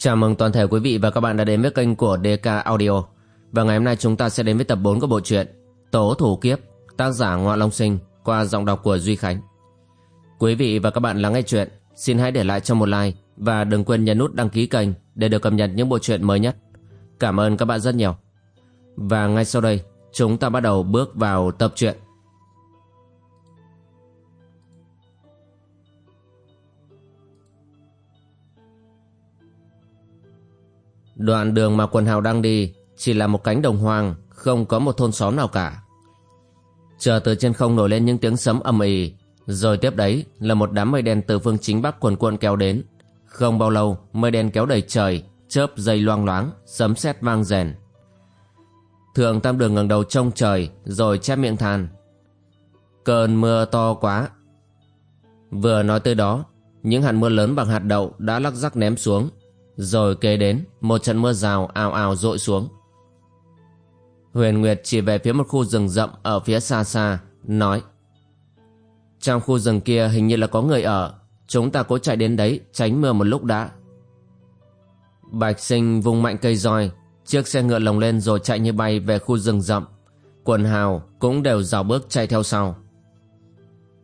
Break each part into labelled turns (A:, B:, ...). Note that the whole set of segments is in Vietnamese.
A: Chào mừng toàn thể quý vị và các bạn đã đến với kênh của DK Audio. Và ngày hôm nay chúng ta sẽ đến với tập 4 của bộ truyện Tố Thủ Kiếp, tác giả Ngoạ Long Sinh qua giọng đọc của Duy Khánh. Quý vị và các bạn lắng nghe chuyện, xin hãy để lại cho một like và đừng quên nhấn nút đăng ký kênh để được cập nhật những bộ truyện mới nhất. Cảm ơn các bạn rất nhiều. Và ngay sau đây, chúng ta bắt đầu bước vào tập truyện. Đoạn đường mà quần hào đang đi chỉ là một cánh đồng hoang, không có một thôn xóm nào cả. Chờ từ trên không nổi lên những tiếng sấm ầm ĩ, rồi tiếp đấy là một đám mây đen từ phương chính bắc quần cuộn kéo đến. Không bao lâu, mây đen kéo đầy trời, chớp dây loang loáng, sấm sét vang rèn. Thượng Tam Đường ngẩng đầu trông trời, rồi chép miệng than. Cơn mưa to quá. Vừa nói tới đó, những hạt mưa lớn bằng hạt đậu đã lắc rắc ném xuống, rồi kế đến một trận mưa rào ào ào rội xuống. Huyền Nguyệt chỉ về phía một khu rừng rậm ở phía xa xa, nói Trong khu rừng kia hình như là có người ở, chúng ta cố chạy đến đấy tránh mưa một lúc đã. Bạch sinh vung mạnh cây roi, chiếc xe ngựa lồng lên rồi chạy như bay về khu rừng rậm. Quần hào cũng đều dào bước chạy theo sau.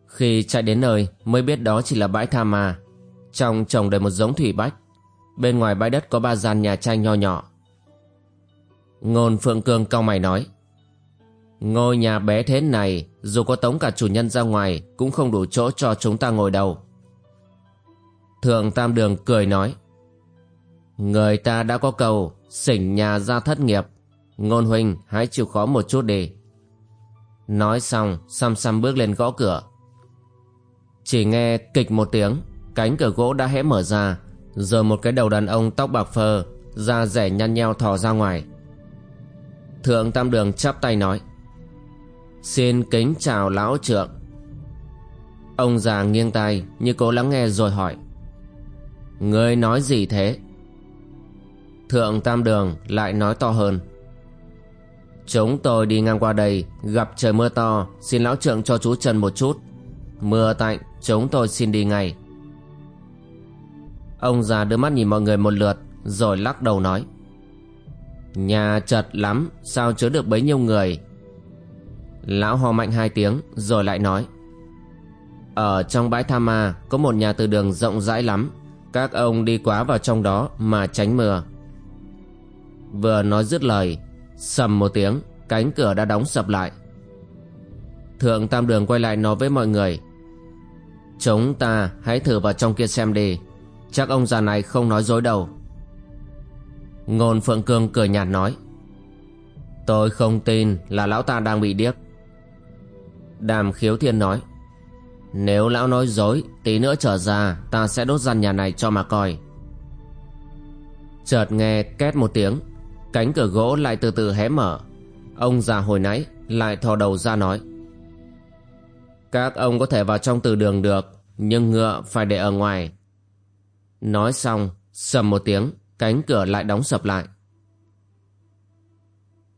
A: Khi chạy đến nơi mới biết đó chỉ là bãi tha ma, trong trồng đầy một giống thủy bách. Bên ngoài bãi đất có ba gian nhà tranh nho nhỏ. Ngôn Phượng Cương cau mày nói. Ngôi nhà bé thế này, dù có tống cả chủ nhân ra ngoài, cũng không đủ chỗ cho chúng ta ngồi đâu. Thượng Tam Đường cười nói. Người ta đã có cầu, xỉnh nhà ra thất nghiệp. Ngôn huynh hãy chịu khó một chút đi. Nói xong, xăm xăm bước lên gõ cửa. Chỉ nghe kịch một tiếng, cánh cửa gỗ đã hé mở ra, giờ một cái đầu đàn ông tóc bạc phơ, Da rẻ nhăn nheo thò ra ngoài. Thượng Tam Đường chắp tay nói, Xin kính chào lão trượng. Ông già nghiêng tai Như cố lắng nghe rồi hỏi, Ngươi nói gì thế? Thượng Tam Đường lại nói to hơn, Chúng tôi đi ngang qua đây, Gặp trời mưa to, Xin lão trượng cho chú Trần một chút. Mưa tạnh, Chúng tôi xin đi ngay. Ông già đưa mắt nhìn mọi người một lượt, Rồi lắc đầu nói. Nhà chật lắm, Sao chứa được bấy nhiêu người? Lão ho mạnh hai tiếng, Rồi lại nói. Ở trong bãi tha ma, Có một nhà từ đường rộng rãi lắm. Các ông đi quá vào trong đó Mà tránh mưa. Vừa nói dứt lời, Sầm một tiếng, Cánh cửa đã đóng sập lại. Thượng Tam Đường quay lại nói với mọi người. Chúng ta hãy thử vào trong kia xem đi. Chắc ông già này không nói dối đâu. Ngôn Phượng Cương cười nhạt nói, Tôi không tin là lão ta đang bị điếc. Đàm khiếu thiên nói, Nếu lão nói dối, Tí nữa trở ra, Ta sẽ đốt gian nhà này cho mà coi. Chợt nghe két một tiếng, Cánh cửa gỗ lại từ từ hé mở. Ông già hồi nãy Lại thò đầu ra nói, Các ông có thể vào trong từ đường được, Nhưng ngựa phải để ở ngoài. Nói xong, sầm một tiếng, cánh cửa lại đóng sập lại.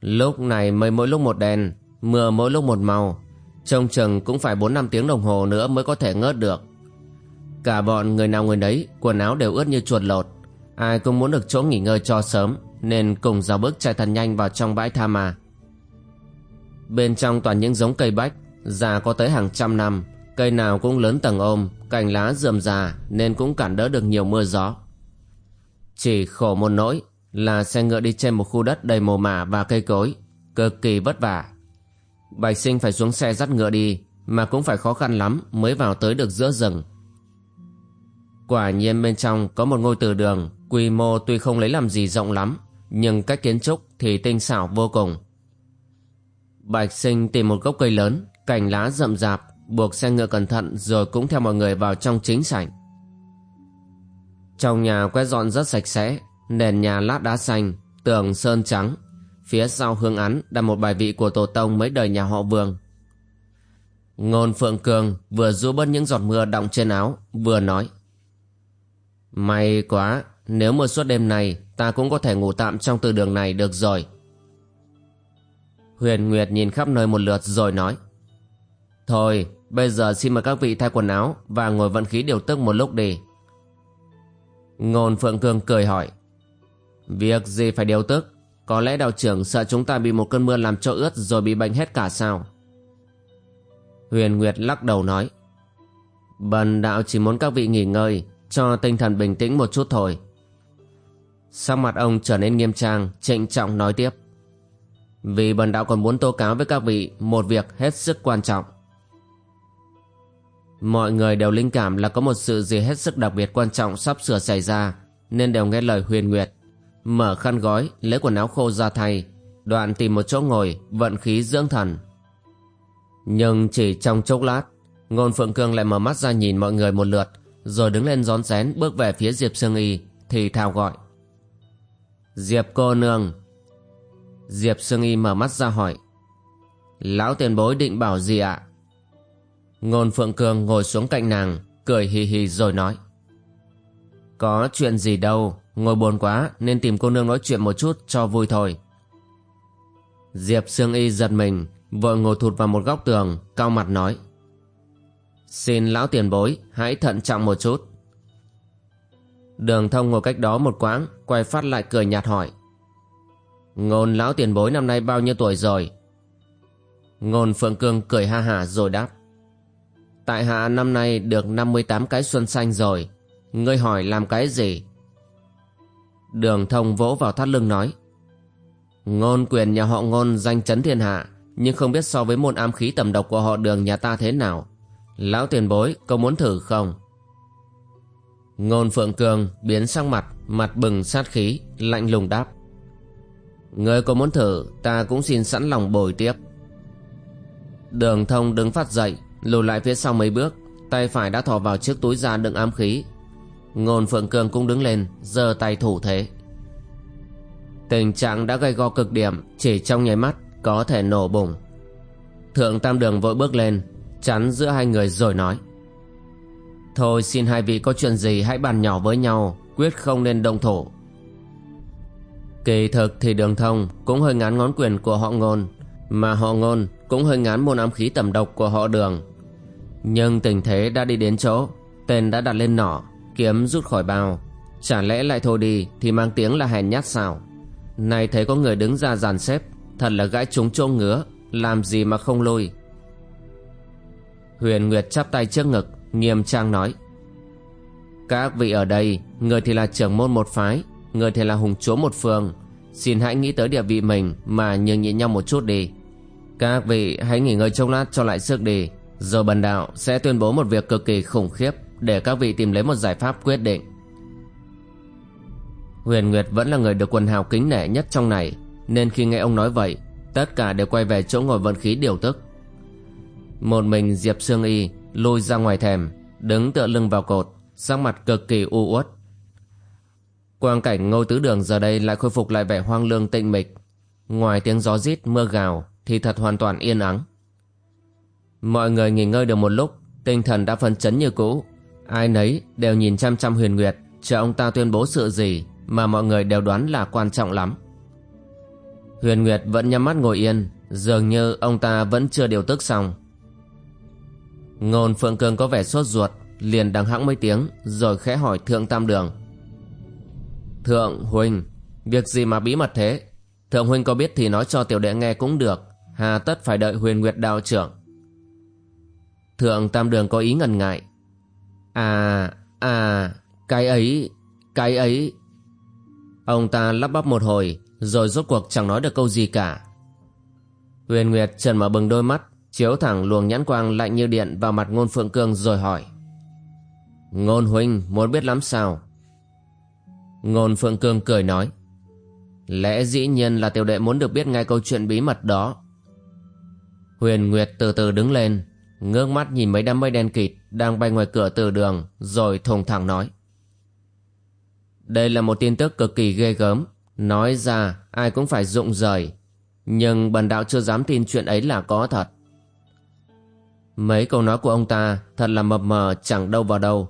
A: Lúc này mây mỗi lúc một đèn, mưa mỗi lúc một màu, trông chừng cũng phải 4 năm tiếng đồng hồ nữa mới có thể ngớt được. Cả bọn người nào người đấy, quần áo đều ướt như chuột lột, ai cũng muốn được chỗ nghỉ ngơi cho sớm, nên cùng dào bước chạy thật nhanh vào trong bãi tha mà. Bên trong toàn những giống cây bách, già có tới hàng trăm năm, cây nào cũng lớn tầng ôm, cành lá rườm rà nên cũng cản đỡ được nhiều mưa gió. Chỉ khổ một nỗi là xe ngựa đi trên một khu đất đầy mồ mả và cây cối, cực kỳ vất vả. Bạch sinh phải xuống xe dắt ngựa đi, mà cũng phải khó khăn lắm mới vào tới được giữa rừng. Quả nhiên bên trong có một ngôi từ đường, quy mô tuy không lấy làm gì rộng lắm, nhưng cách kiến trúc thì tinh xảo vô cùng. Bạch sinh tìm một gốc cây lớn, cành lá rậm rạp, buộc xe ngựa cẩn thận rồi cũng theo mọi người vào trong chính sảnh. Trong nhà quét dọn rất sạch sẽ, nền nhà lát đá xanh, tường sơn trắng. Phía sau hương án đặt một bài vị của tổ tông mấy đời nhà họ Vương. Ngôn Phượng Cường vừa rũ bớt những giọt mưa đọng trên áo, vừa nói. May quá, nếu mưa suốt đêm này, ta cũng có thể ngủ tạm trong từ đường này được rồi. Huyền Nguyệt nhìn khắp nơi một lượt rồi nói. Thôi, Bây giờ xin mời các vị thay quần áo và ngồi vận khí điều tức một lúc đi. Ngôn Phượng Cương cười hỏi. Việc gì phải điều tức Có lẽ đạo trưởng sợ chúng ta bị một cơn mưa làm cho ướt Rồi bị bệnh hết cả sao Huyền Nguyệt lắc đầu nói, Bần đạo chỉ muốn các vị nghỉ ngơi, Cho tinh thần bình tĩnh một chút thôi Sắc mặt ông trở nên nghiêm trang, Trịnh trọng nói tiếp, Vì bần đạo còn muốn tố cáo với các vị, Một việc hết sức quan trọng Mọi người đều linh cảm là có một sự gì hết sức đặc biệt quan trọng sắp sửa xảy ra, Nên đều nghe lời huyền nguyệt. Mở khăn gói, Lấy quần áo khô ra thay. Đoạn tìm một chỗ ngồi, Vận khí dưỡng thần. Nhưng chỉ trong chốc lát, Ngôn Phượng Cương lại mở mắt ra nhìn mọi người một lượt, Rồi đứng lên rón rén bước về phía Diệp Sương Y, Thì thào gọi. Diệp cô nương. Diệp Sương Y mở mắt ra hỏi. Lão tiền bối định bảo gì ạ? Ngôn Phượng Cường ngồi xuống cạnh nàng, Cười hì hì rồi nói. Có chuyện gì đâu, Ngồi buồn quá, nên tìm cô nương nói chuyện một chút cho vui thôi. Diệp Sương Y giật mình, Vội ngồi thụt vào một góc tường, Cao mặt nói. Xin lão tiền bối, hãy thận trọng một chút. Đường thông ngồi cách đó một quãng, Quay phát lại cười nhạt hỏi. Ngôn lão tiền bối năm nay bao nhiêu tuổi rồi? Ngôn Phượng Cương cười ha hả rồi đáp. Tại hạ năm nay được 58 cái xuân xanh rồi. Ngươi hỏi làm cái gì? Đường thông vỗ vào thắt lưng nói. Ngôn quyền nhà họ ngôn danh chấn thiên hạ, Nhưng không biết so với môn ám khí tầm độc của họ đường nhà ta thế nào. Lão tiền bối, có muốn thử không? Ngôn Phượng Cường biến sang mặt Mặt bừng sát khí, Lạnh lùng đáp. Ngươi có muốn thử, Ta cũng xin sẵn lòng bồi tiếp. Đường thông đứng phát dậy Lùi lại phía sau mấy bước, Tay phải đã thò vào chiếc túi da đựng ám khí. Ngôn Phượng Cường cũng đứng lên, giơ tay thủ thế. Tình trạng đã gây go cực điểm, Chỉ trong nháy mắt Có thể nổ bùng. Thượng Tam Đường vội bước lên, Chắn giữa hai người rồi nói. Thôi xin hai vị có chuyện gì hãy bàn nhỏ với nhau, Quyết không nên động thổ Kỳ thực thì đường thông Cũng hơi ngán ngón quyền của họ ngôn, Mà họ ngôn cũng hơi ngán môn ám khí tầm độc của họ đường. Nhưng tình thế đã đi đến chỗ, Tên đã đặt lên nỏ, Kiếm rút khỏi bao. Chả lẽ lại thôi đi Thì mang tiếng là hèn nhát sao? Này thấy có người đứng ra dàn xếp, Thật là gãi trúng chỗ ngứa, Làm gì mà không lôi. Huyền Nguyệt chắp tay trước ngực, Nghiêm trang nói, Các vị ở đây, Người thì là trưởng môn một phái, Người thì là hùng chúa một phường Xin hãy nghĩ tới địa vị mình Mà nhường nhịn nhau một chút đi. Các vị hãy nghỉ ngơi trong lát cho lại sức đi. Rồi bần đạo sẽ tuyên bố một việc cực kỳ khủng khiếp Để các vị tìm lấy một giải pháp quyết định Huyền Nguyệt vẫn là người được quần hào kính nể nhất trong này Nên khi nghe ông nói vậy Tất cả đều quay về chỗ ngồi vận khí điều tức một mình Diệp Sương Y lôi ra ngoài thèm, đứng tựa lưng vào cột, sắc mặt cực kỳ u uất. Quang cảnh ngôi tứ đường giờ đây lại khôi phục lại vẻ hoang lương tịnh mịch. Ngoài tiếng gió rít mưa gào thì thật hoàn toàn yên ắng. Mọi người nghỉ ngơi được một lúc, tinh thần đã phấn chấn như cũ. Ai nấy đều nhìn chăm chăm huyền nguyệt, chờ ông ta tuyên bố sự gì mà mọi người đều đoán là quan trọng lắm. Huyền Nguyệt vẫn nhắm mắt ngồi yên, dường như ông ta vẫn chưa điều tức xong. Ngôn Phượng Cường có vẻ sốt ruột Liền đằng hãng mấy tiếng Rồi khẽ hỏi Thượng Tam Đường Thượng Huynh Việc gì mà bí mật thế Thượng Huynh có biết thì nói cho tiểu đệ nghe cũng được Hà tất phải đợi huyền nguyệt đạo trưởng Thượng Tam Đường có ý ngần ngại. À À Cái ấy Cái ấy. Ông ta lắp bắp một hồi, Rồi rốt cuộc chẳng nói được câu gì cả. Huyền Nguyệt trần mở bừng đôi mắt, chiếu thẳng luồng nhãn quang lạnh như điện vào mặt ngôn phượng cương rồi hỏi. Ngôn huynh muốn biết lắm sao? Ngôn phượng cương cười nói. Lẽ dĩ nhiên là tiểu đệ muốn được biết ngay câu chuyện bí mật đó. Huyền nguyệt từ từ đứng lên ngước mắt nhìn mấy đám mây đen kịt đang bay ngoài cửa từ đường rồi thùng thẳng nói. Đây là một tin tức cực kỳ ghê gớm. Nói ra ai cũng phải rụng rời. Nhưng bần đạo chưa dám tin chuyện ấy là có thật. Mấy câu nói của ông ta thật là mập mờ chẳng đâu vào đâu.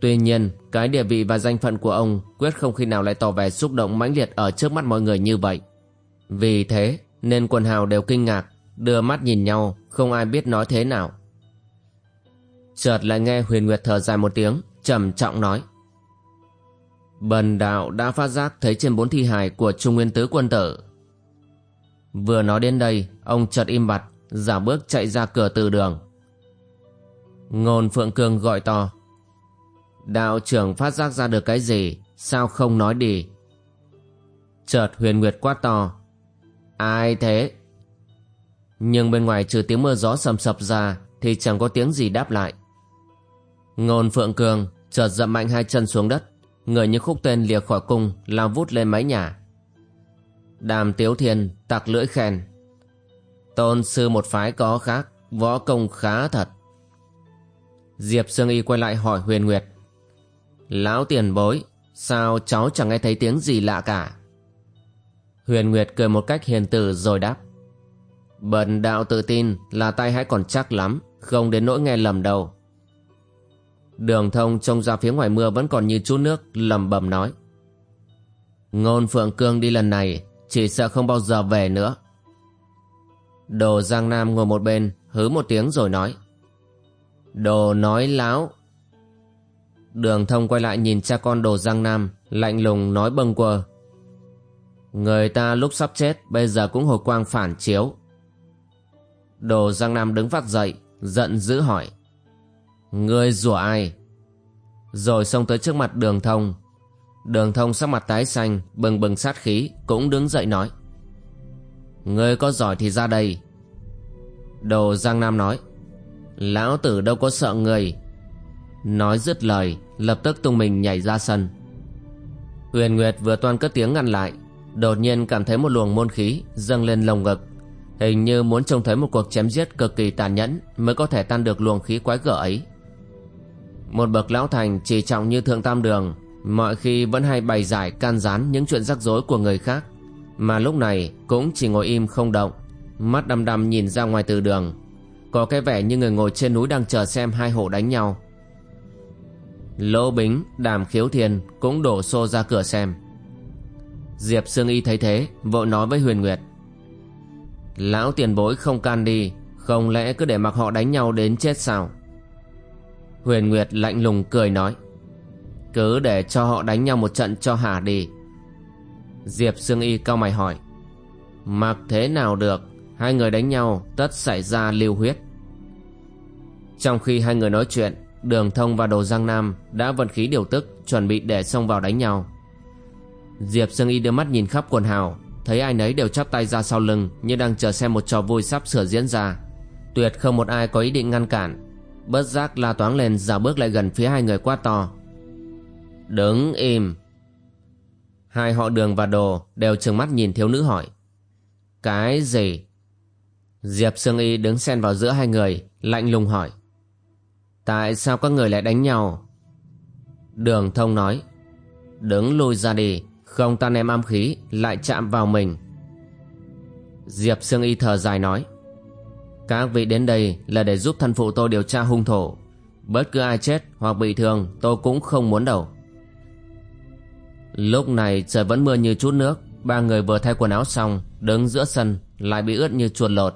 A: Tuy nhiên, cái địa vị và danh phận của ông quyết không khi nào lại tỏ vẻ xúc động mãnh liệt ở trước mắt mọi người như vậy. Vì thế, nên quần hào đều kinh ngạc, đưa mắt nhìn nhau, không ai biết nói thế nào. Chợt lại nghe Huyền Nguyệt thở dài một tiếng, trầm trọng nói. Bần đạo đã phát giác thấy trên bốn thi hài của Trung Nguyên Tứ Quân Tử. Vừa nói đến đây, ông chợt im bặt, giả bước chạy ra cửa từ đường. Ngôn Phượng Cương gọi to. Đạo trưởng phát giác ra được cái gì, sao không nói đi? Chợt huyền nguyệt quát to. Ai thế? Nhưng bên ngoài trừ tiếng mưa gió sầm sập ra thì chẳng có tiếng gì đáp lại. Ngôn Phượng Cường chợt dậm mạnh hai chân xuống đất, người như khúc tên lìa khỏi cung lao vút lên mái nhà. Đàm Tiếu Thiên tặc lưỡi khen. Tôn sư một phái có khác, võ công khá thật. Diệp Sương Y quay lại hỏi Huyền Nguyệt. Lão tiền bối, sao cháu chẳng nghe thấy tiếng gì lạ cả? Huyền Nguyệt cười một cách hiền từ rồi đáp. Bần đạo tự tin là tay hãy còn chắc lắm, không đến nỗi nghe lầm đâu. Đường thông trông ra phía ngoài mưa vẫn còn như chút nước, lầm bầm nói. Ngôn Phượng Cương đi lần này, chỉ sợ không bao giờ về nữa. Đồ Giang Nam ngồi một bên, hứ một tiếng rồi nói. Đồ nói láo. Đường thông quay lại nhìn cha con đồ Giang Nam, lạnh lùng nói bâng quơ. Người ta lúc sắp chết bây giờ cũng hồi quang phản chiếu. Đồ Giang Nam đứng phát dậy, giận dữ hỏi. Ngươi rủa ai? Rồi xông tới trước mặt đường thông. Đường thông sắc mặt tái xanh, bừng bừng sát khí, cũng đứng dậy nói. Ngươi có giỏi thì ra đây. Đồ Giang Nam nói. Lão tử đâu có sợ người. Nói dứt lời, lập tức tung mình nhảy ra sân. Huyền Nguyệt vừa toan cất tiếng ngăn lại, đột nhiên cảm thấy một luồng môn khí dâng lên lồng ngực Hình như muốn trông thấy một cuộc chém giết cực kỳ tàn nhẫn mới có thể tan được luồng khí quái gở ấy. Một bậc lão thành chỉ trọng như thượng tam đường, mọi khi vẫn hay bày giải can gián những chuyện rắc rối của người khác, mà lúc này cũng chỉ ngồi im không động, mắt đăm đăm nhìn ra ngoài từ đường, có cái vẻ như người ngồi trên núi đang chờ xem hai hộ đánh nhau. Lỗ Bính, Đàm Khiếu Thiên cũng đổ xô ra cửa xem. Diệp Sương Y thấy thế, vội nói với Huyền Nguyệt. Lão tiền bối không can đi, Không lẽ cứ để mặc họ đánh nhau đến chết sao? Huyền Nguyệt lạnh lùng cười nói, Cứ để cho họ đánh nhau một trận cho hả đi. Diệp Sương Y cao mày hỏi, Mặc thế nào được, Hai người đánh nhau tất xảy ra lưu huyết. Trong khi hai người nói chuyện, Đường Thông và Đồ Giang Nam đã vận khí điều tức, chuẩn bị để xông vào đánh nhau. Diệp Sương Y đưa mắt nhìn khắp quần hào thấy ai nấy đều chắp tay ra sau lưng, như đang chờ xem một trò vui sắp sửa diễn ra. Tuyệt không một ai có ý định ngăn cản. Bớt giác la toáng lên giả bước lại gần phía hai người quát to. Đứng im. Hai họ đường và đồ đều trừng mắt nhìn thiếu nữ hỏi. Cái gì? Diệp sương y đứng xen vào giữa hai người, lạnh lùng hỏi. Tại sao các người lại đánh nhau? Đường thông nói. Đứng lui ra đi không tan em âm khí, lại chạm vào mình. Diệp Sương Y thở dài nói, Các vị đến đây là để giúp thân phụ tôi điều tra hung thủ. Bất cứ ai chết hoặc bị thương, tôi cũng không muốn đâu. Lúc này trời vẫn mưa như chút nước, Ba người vừa thay quần áo xong, Đứng giữa sân, lại bị ướt như chuột lột.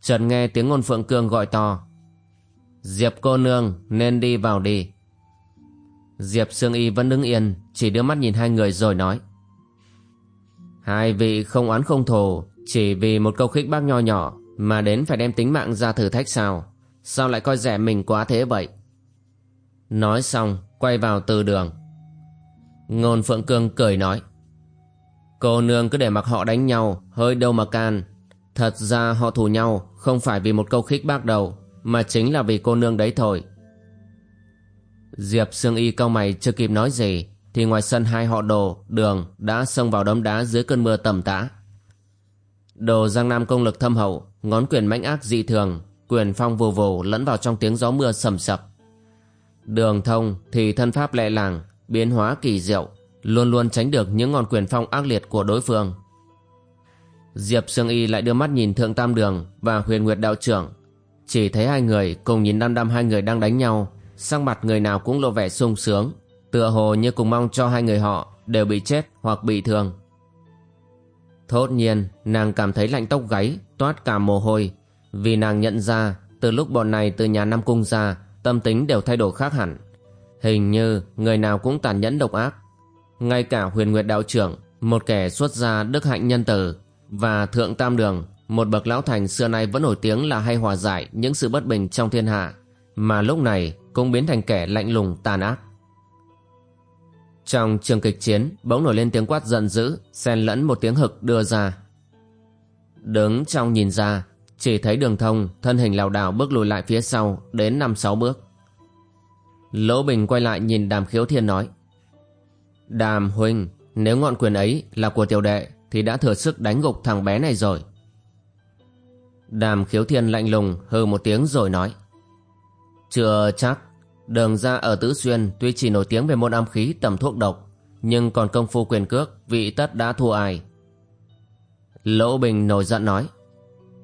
A: Trần nghe tiếng ngôn phượng cương gọi to, Diệp cô nương, nên đi vào đi. Diệp Sương Y vẫn đứng yên, Chỉ đưa mắt nhìn hai người rồi nói. Hai vị không oán không thù, Chỉ vì một câu khích bác nho nhỏ Mà đến phải đem tính mạng ra thử thách sao? Sao lại coi rẻ mình quá thế vậy? Nói xong, Quay vào từ đường. Ngôn Phượng Cương cười nói. Cô nương cứ để mặc họ đánh nhau, Hơi đâu mà can. Thật ra họ thù nhau Không phải vì một câu khích bác đầu Mà chính là vì cô nương đấy thôi. Diệp Sương Y cao mày chưa kịp nói gì thì ngoài sân hai họ đồ, đường đã xông vào đống đá dưới cơn mưa tầm tã. Đồ Giang Nam công lực thâm hậu, ngón quyền mãnh ác dị thường, quyền phong vù vù lẫn vào trong tiếng gió mưa sầm sập. Đường thông thì thân pháp lẹ làng, biến hóa kỳ diệu, luôn luôn tránh được những ngọn quyền phong ác liệt của đối phương. Diệp Sương Y lại đưa mắt nhìn Thượng Tam Đường và Huyền Nguyệt Đạo Trưởng. Chỉ thấy hai người cùng nhìn đăm đăm hai người đang đánh nhau sắc mặt người nào cũng lộ vẻ sung sướng, tựa hồ như cùng mong cho hai người họ đều bị chết hoặc bị thương. Thốt nhiên, nàng cảm thấy lạnh tóc gáy, toát cả mồ hôi, vì nàng nhận ra từ lúc bọn này từ nhà Nam Cung ra, tâm tính đều thay đổi khác hẳn. Hình như người nào cũng tàn nhẫn độc ác, ngay cả huyền nguyệt đạo trưởng, một kẻ xuất gia đức hạnh nhân tử, và thượng tam đường, một bậc lão thành xưa nay vẫn nổi tiếng là hay hòa giải những sự bất bình trong thiên hạ, mà lúc này cũng biến thành kẻ lạnh lùng tàn ác. Trong trường kịch chiến, bỗng nổi lên tiếng quát giận dữ, xen lẫn một tiếng hực đưa ra. Đứng trong nhìn ra, chỉ thấy đường thông, thân hình lảo đảo bước lùi lại phía sau, đến năm sáu bước. Lỗ Bình quay lại nhìn đàm khiếu thiên nói. Đàm huynh, nếu ngọn quyền ấy là của tiểu đệ, thì đã thừa sức đánh gục thằng bé này rồi. Đàm khiếu thiên lạnh lùng hừ một tiếng rồi nói. Chưa chắc, đường ra ở Tứ Xuyên tuy chỉ nổi tiếng về môn âm khí tầm thuốc độc, nhưng còn công phu quyền cước, vị tất đã thua ai. Lỗ Bình nổi giận nói.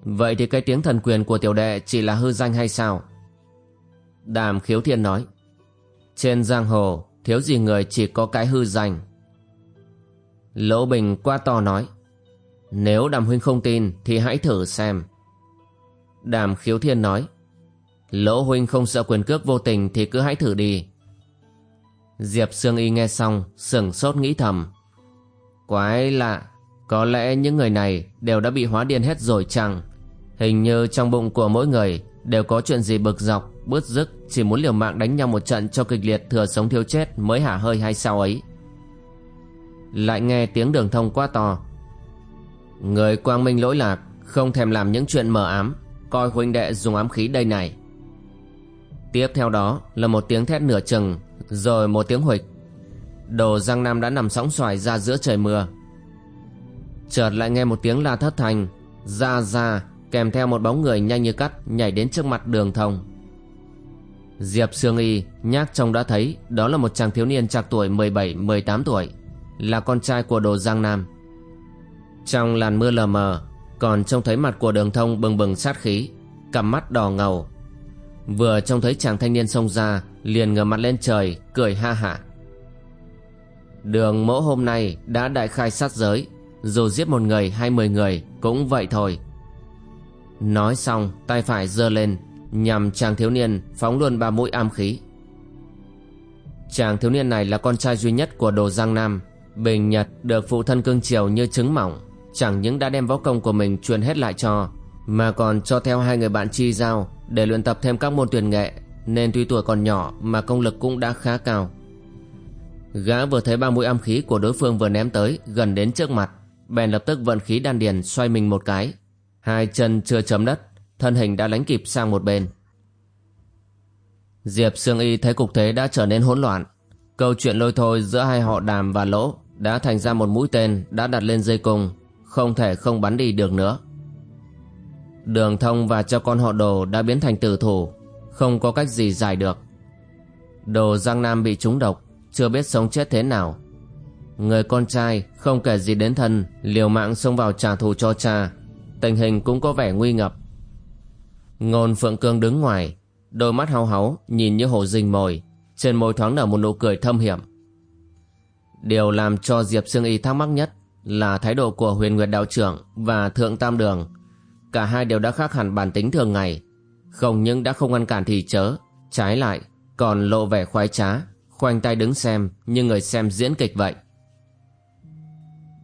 A: Vậy thì cái tiếng thần quyền của tiểu đệ chỉ là hư danh hay sao? Đàm khiếu thiên nói. Trên giang hồ, thiếu gì người chỉ có cái hư danh. Lỗ Bình qua to nói. Nếu đàm huynh không tin thì hãy thử xem. Đàm khiếu thiên nói. Lỗ huynh không sợ quyền cước vô tình thì cứ hãy thử đi. Diệp Sương Y nghe xong, sửng sốt nghĩ thầm. Quái lạ, có lẽ những người này đều đã bị hóa điên hết rồi chăng? Hình như trong bụng của mỗi người đều có chuyện gì bực dọc, bứt rứt, chỉ muốn liều mạng đánh nhau một trận cho kịch liệt thừa sống thiếu chết mới hả hơi hay sao ấy. Lại nghe tiếng đường thông quá to. Người quang minh lỗi lạc, không thèm làm những chuyện mờ ám, coi huynh đệ dùng ám khí đây này. Tiếp theo đó là một tiếng thét nửa chừng, rồi một tiếng huịch. Đồ Giang Nam đã nằm sóng xoài ra giữa trời mưa. Chợt lại nghe một tiếng la thất thành, ra ra, kèm theo một bóng người nhanh như cắt nhảy đến trước mặt đường thông. Diệp Sương Y nhác trông đã thấy đó là một chàng thiếu niên trạc tuổi 17-18 tuổi, là con trai của Đồ Giang Nam. Trong làn mưa lờ mờ, còn trông thấy mặt của đường thông bừng bừng sát khí, cặp mắt đỏ ngầu. Vừa trông thấy chàng thanh niên xông ra, liền ngửa mặt lên trời, cười ha hả. Đường mẫu hôm nay đã đại khai sát giới, dù giết một người hay mười người cũng vậy thôi. Nói xong, tay phải giơ lên, nhằm chàng thiếu niên phóng luôn ba mũi am khí. Chàng thiếu niên này là con trai duy nhất của Đồ Giang Nam, Bình Nhật được phụ thân cưng chiều như trứng mỏng, chẳng những đã đem võ công của mình truyền hết lại cho, mà còn cho theo hai người bạn chi giao để luyện tập thêm các môn tuyển nghệ, nên tuy tuổi còn nhỏ mà công lực cũng đã khá cao. Gã vừa thấy ba mũi âm khí của đối phương vừa ném tới gần đến trước mặt, bèn lập tức vận khí đan điền xoay mình một cái, hai chân chưa chấm đất, thân hình đã lánh kịp sang một bên. Diệp Sương Y thấy cục thế đã trở nên hỗn loạn, câu chuyện lôi thôi giữa hai họ đàm và lỗ đã thành ra một mũi tên đã đặt lên dây cung, không thể không bắn đi được nữa. Đường thông và cho con họ đồ đã biến thành tử thủ, không có cách gì giải được. Đồ Giang Nam bị trúng độc, chưa biết sống chết thế nào. Người con trai không kể gì đến thân, liều mạng xông vào trả thù cho cha, tình hình cũng có vẻ nguy ngập. Ngôn Phượng Cương đứng ngoài, đôi mắt hao háu nhìn như hổ rình mồi, trên môi thoáng nở một nụ cười thâm hiểm. Điều làm cho Diệp Sương Y thắc mắc nhất là thái độ của huyền nguyệt đạo trưởng và thượng tam đường. Cả hai đều đã khác hẳn bản tính thường ngày. Không những đã không ngăn cản thì chớ, trái lại còn lộ vẻ khoái trá, khoanh tay đứng xem như người xem diễn kịch vậy.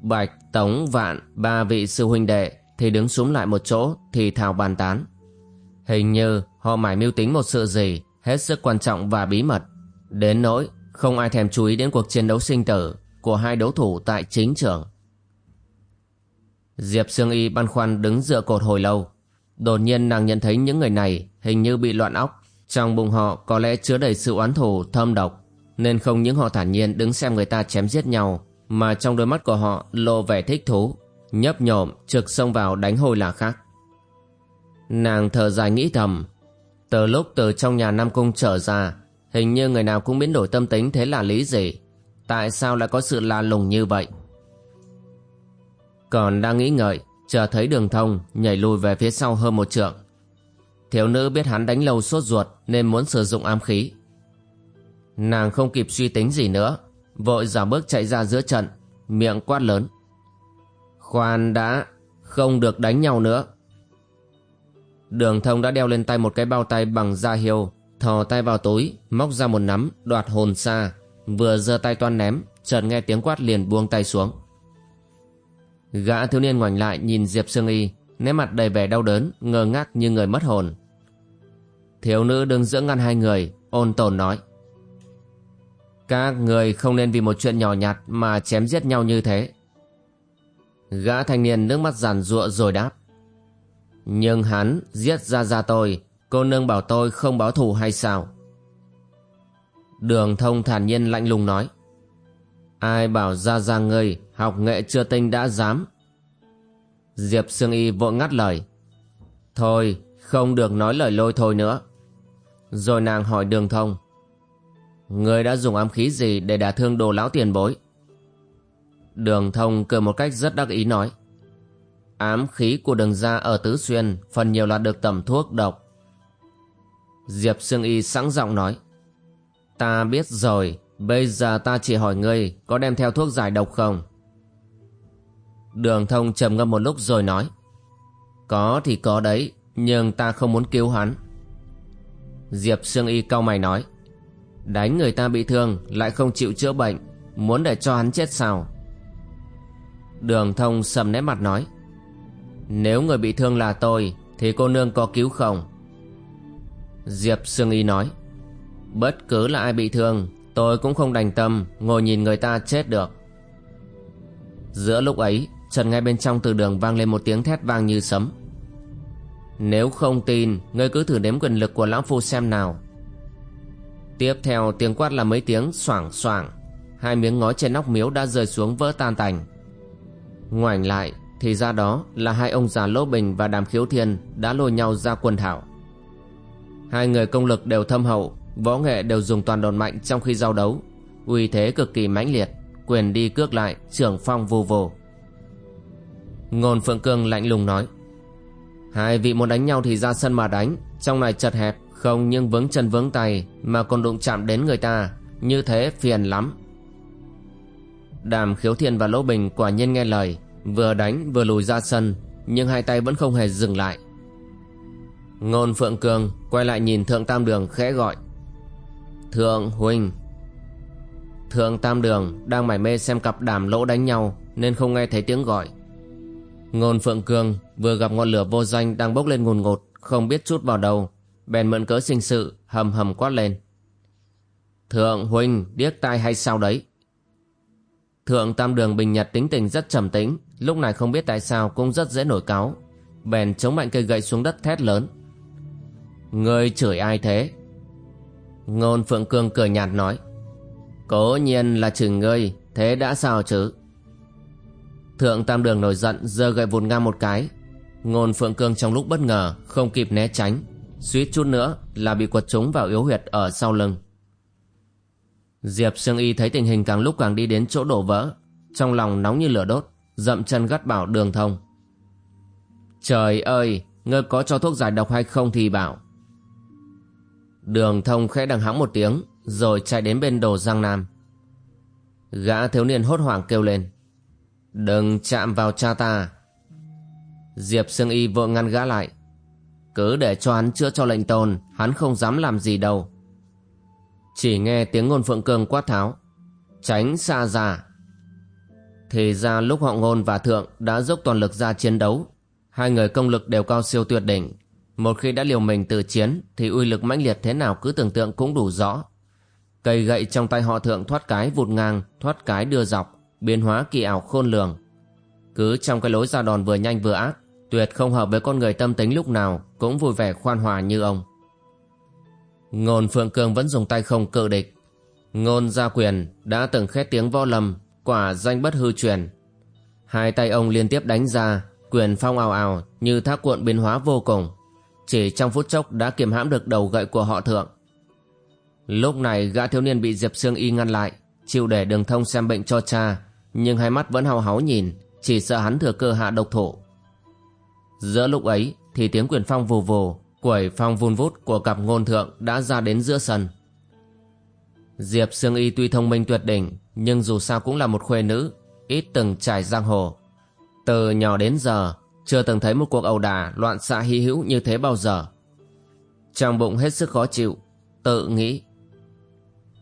A: Bạch, Tống, Vạn, ba vị sư huynh đệ thì đứng xuống lại một chỗ thì thào bàn tán. Hình như họ mải mưu tính một sự gì hết sức quan trọng và bí mật. Đến nỗi không ai thèm chú ý đến cuộc chiến đấu sinh tử của hai đấu thủ tại chính trường. Diệp Sương Y băn khoăn đứng dựa cột hồi lâu. Đột nhiên nàng nhận thấy những người này hình như bị loạn óc. Trong bụng họ có lẽ chứa đầy sự oán thù, thâm độc. Nên không những họ thản nhiên đứng xem người ta chém giết nhau, mà trong đôi mắt của họ lộ vẻ thích thú. Nhấp nhộm, trực xông vào đánh hồi là khác. Nàng thở dài nghĩ thầm. Từ lúc từ trong nhà Nam Cung trở ra, Hình như người nào cũng biến đổi tâm tính, thế là lý gì Tại sao lại có sự la lùng như vậy còn đang nghĩ ngợi, Chờ thấy đường thông Nhảy lùi về phía sau hơn một trượng. Thiếu nữ biết hắn đánh lâu sốt ruột Nên muốn sử dụng ám khí. Nàng không kịp suy tính gì nữa, Vội giả bước chạy ra giữa trận, Miệng quát lớn. Khoan đã, Không được đánh nhau nữa. Đường thông đã đeo lên tay một cái bao tay bằng da hiêu, thò tay vào túi, móc ra một nắm, đoạt hồn xa, vừa giơ tay toan ném, chợt nghe tiếng quát liền buông tay xuống. Gã thiếu niên ngoảnh lại nhìn Diệp Sương Y, nét mặt đầy vẻ đau đớn, ngơ ngác như người mất hồn. Thiếu nữ đứng giữa ngăn hai người, ôn tồn nói. Các người không nên vì một chuyện nhỏ nhặt mà chém giết nhau như thế. Gã thanh niên nước mắt giàn giụa rồi đáp. Nhưng hắn giết ra ra tôi, cô nương bảo tôi không báo thù hay sao? Đường thông thản nhiên lạnh lùng nói. Ai bảo ra ra ngươi học nghệ chưa tinh đã dám. Diệp Sương Y vội ngắt lời. Thôi, không được nói lời lôi thôi nữa. Rồi nàng hỏi đường thông. Ngươi đã dùng ám khí gì để đả thương đồ lão tiền bối? Đường thông cười một cách rất đắc ý nói. Ám khí của đường gia ở Tứ Xuyên phần nhiều là được tẩm thuốc độc. Diệp Sương Y sẵn giọng nói. Ta biết rồi, bây giờ ta chỉ hỏi ngươi có đem theo thuốc giải độc không? Đường thông trầm ngâm một lúc rồi nói. Có thì có đấy, nhưng ta không muốn cứu hắn. Diệp Sương Y cau mày nói. Đánh người ta bị thương lại không chịu chữa bệnh, muốn để cho hắn chết sao? Đường thông sầm nét mặt nói. Nếu người bị thương là tôi, thì cô nương có cứu không? Diệp Sương Y nói. Bất cứ là ai bị thương Tôi cũng không đành tâm Ngồi nhìn người ta chết được Giữa lúc ấy Trần ngay bên trong từ đường vang lên một tiếng thét vang như sấm. Nếu không tin, Ngươi cứ thử đếm quyền lực của Lão Phu xem nào. Tiếp theo, tiếng quát là mấy tiếng xoảng xoảng. Hai miếng ngói trên nóc miếu đã rơi xuống vỡ tan tành. Ngoảnh lại, Thì ra đó là hai ông già Lỗ Bình và Đàm Khiếu Thiên Đã lôi nhau ra quần thảo. Hai người công lực đều thâm hậu, Võ nghệ đều dùng toàn đòn mạnh trong khi giao đấu. Uy thế cực kỳ mãnh liệt, Quyền đi cước lại, trưởng phong vù vù. Ngôn Phượng Cương lạnh lùng nói. Hai vị muốn đánh nhau thì ra sân mà đánh. Trong này chật hẹp, Không nhưng vướng chân vướng tay, Mà còn đụng chạm đến người ta. Như thế phiền lắm. Đàm khiếu thiên và lỗ bình quả nhiên nghe lời. Vừa đánh, vừa lùi ra sân, Nhưng hai tay vẫn không hề dừng lại. Ngôn Phượng Cương quay lại nhìn Thượng Tam Đường, khẽ gọi. Thượng huynh Thượng Tam Đường đang mải mê xem cặp đàm lỗ đánh nhau, Nên không nghe thấy tiếng gọi. Ngôn Phượng Cương vừa gặp ngọn lửa vô danh đang bốc lên ngùn ngụt Không biết chút vào đầu, Bèn mượn cớ sinh sự hầm hầm quát lên. Thượng huynh điếc tai hay sao đấy? Thượng Tam Đường Bình Nhật tính tình rất trầm tĩnh Lúc này không biết tại sao cũng rất dễ nổi cáo. Bèn chống mạnh cây gậy xuống đất thét lớn. Ngươi chửi ai thế? Ngôn Phượng Cương cười nhạt nói. Cố nhiên là chửi ngươi Thế đã sao chứ? Thượng Tam Đường nổi giận, giơ gậy vụt ngang một cái. Ngôn Phượng Cương trong lúc bất ngờ, Không kịp né tránh, Suýt chút nữa là bị quật trúng vào yếu huyệt ở sau lưng. Diệp Sương Y thấy tình hình càng lúc càng đi đến chỗ đổ vỡ, Trong lòng nóng như lửa đốt, Dậm chân gắt bảo đường thông. Trời ơi, Ngươi có cho thuốc giải độc hay không thì bảo. Đường thông khẽ đằng hắng một tiếng, Rồi chạy đến bên đồ Giang Nam. Gã thiếu niên hốt hoảng kêu lên. Đừng chạm vào cha ta. Diệp Sương Y vội ngăn gã lại. Cứ để cho hắn chữa cho lệnh tôn Hắn không dám làm gì đâu. Chỉ nghe tiếng ngôn phượng cường quát tháo. Tránh xa ra Thì ra lúc họ ngôn và thượng Đã dốc toàn lực ra chiến đấu Hai người công lực đều cao siêu tuyệt đỉnh. Một khi đã liều mình tự chiến thì uy lực mãnh liệt thế nào cứ tưởng tượng cũng đủ rõ. Cây gậy trong tay họ thượng thoát cái vụt ngang, thoát cái đưa dọc, biến hóa kỳ ảo khôn lường. Cứ trong cái lối ra đòn vừa nhanh vừa ác, tuyệt không hợp với con người tâm tính lúc nào cũng vui vẻ khoan hòa như ông. Ngôn Phượng Cương vẫn dùng tay không cự địch. Ngôn gia quyền đã từng khét tiếng võ lầm, quả danh bất hư truyền. Hai tay ông liên tiếp đánh ra, quyền phong ào ào như thác cuộn biến hóa vô cùng chỉ trong phút chốc đã kiềm hãm được đầu gậy của họ thượng. Lúc này gã thiếu niên bị Diệp Sương Y ngăn lại, chịu để đường thông xem bệnh cho cha, nhưng hai mắt vẫn hào háo nhìn, chỉ sợ hắn thừa cơ hạ độc thổ. Giữa lúc ấy thì tiếng quyền phong vù vù, quẩy phong vun vút của cặp ngôn thượng đã ra đến giữa sân. Diệp Sương Y tuy thông minh tuyệt đỉnh, nhưng dù sao cũng là một khuê nữ, ít từng trải giang hồ. Từ nhỏ đến giờ, chưa từng thấy một cuộc ẩu đả loạn xạ hy hữu như thế bao giờ. Trong bụng hết sức khó chịu, tự nghĩ.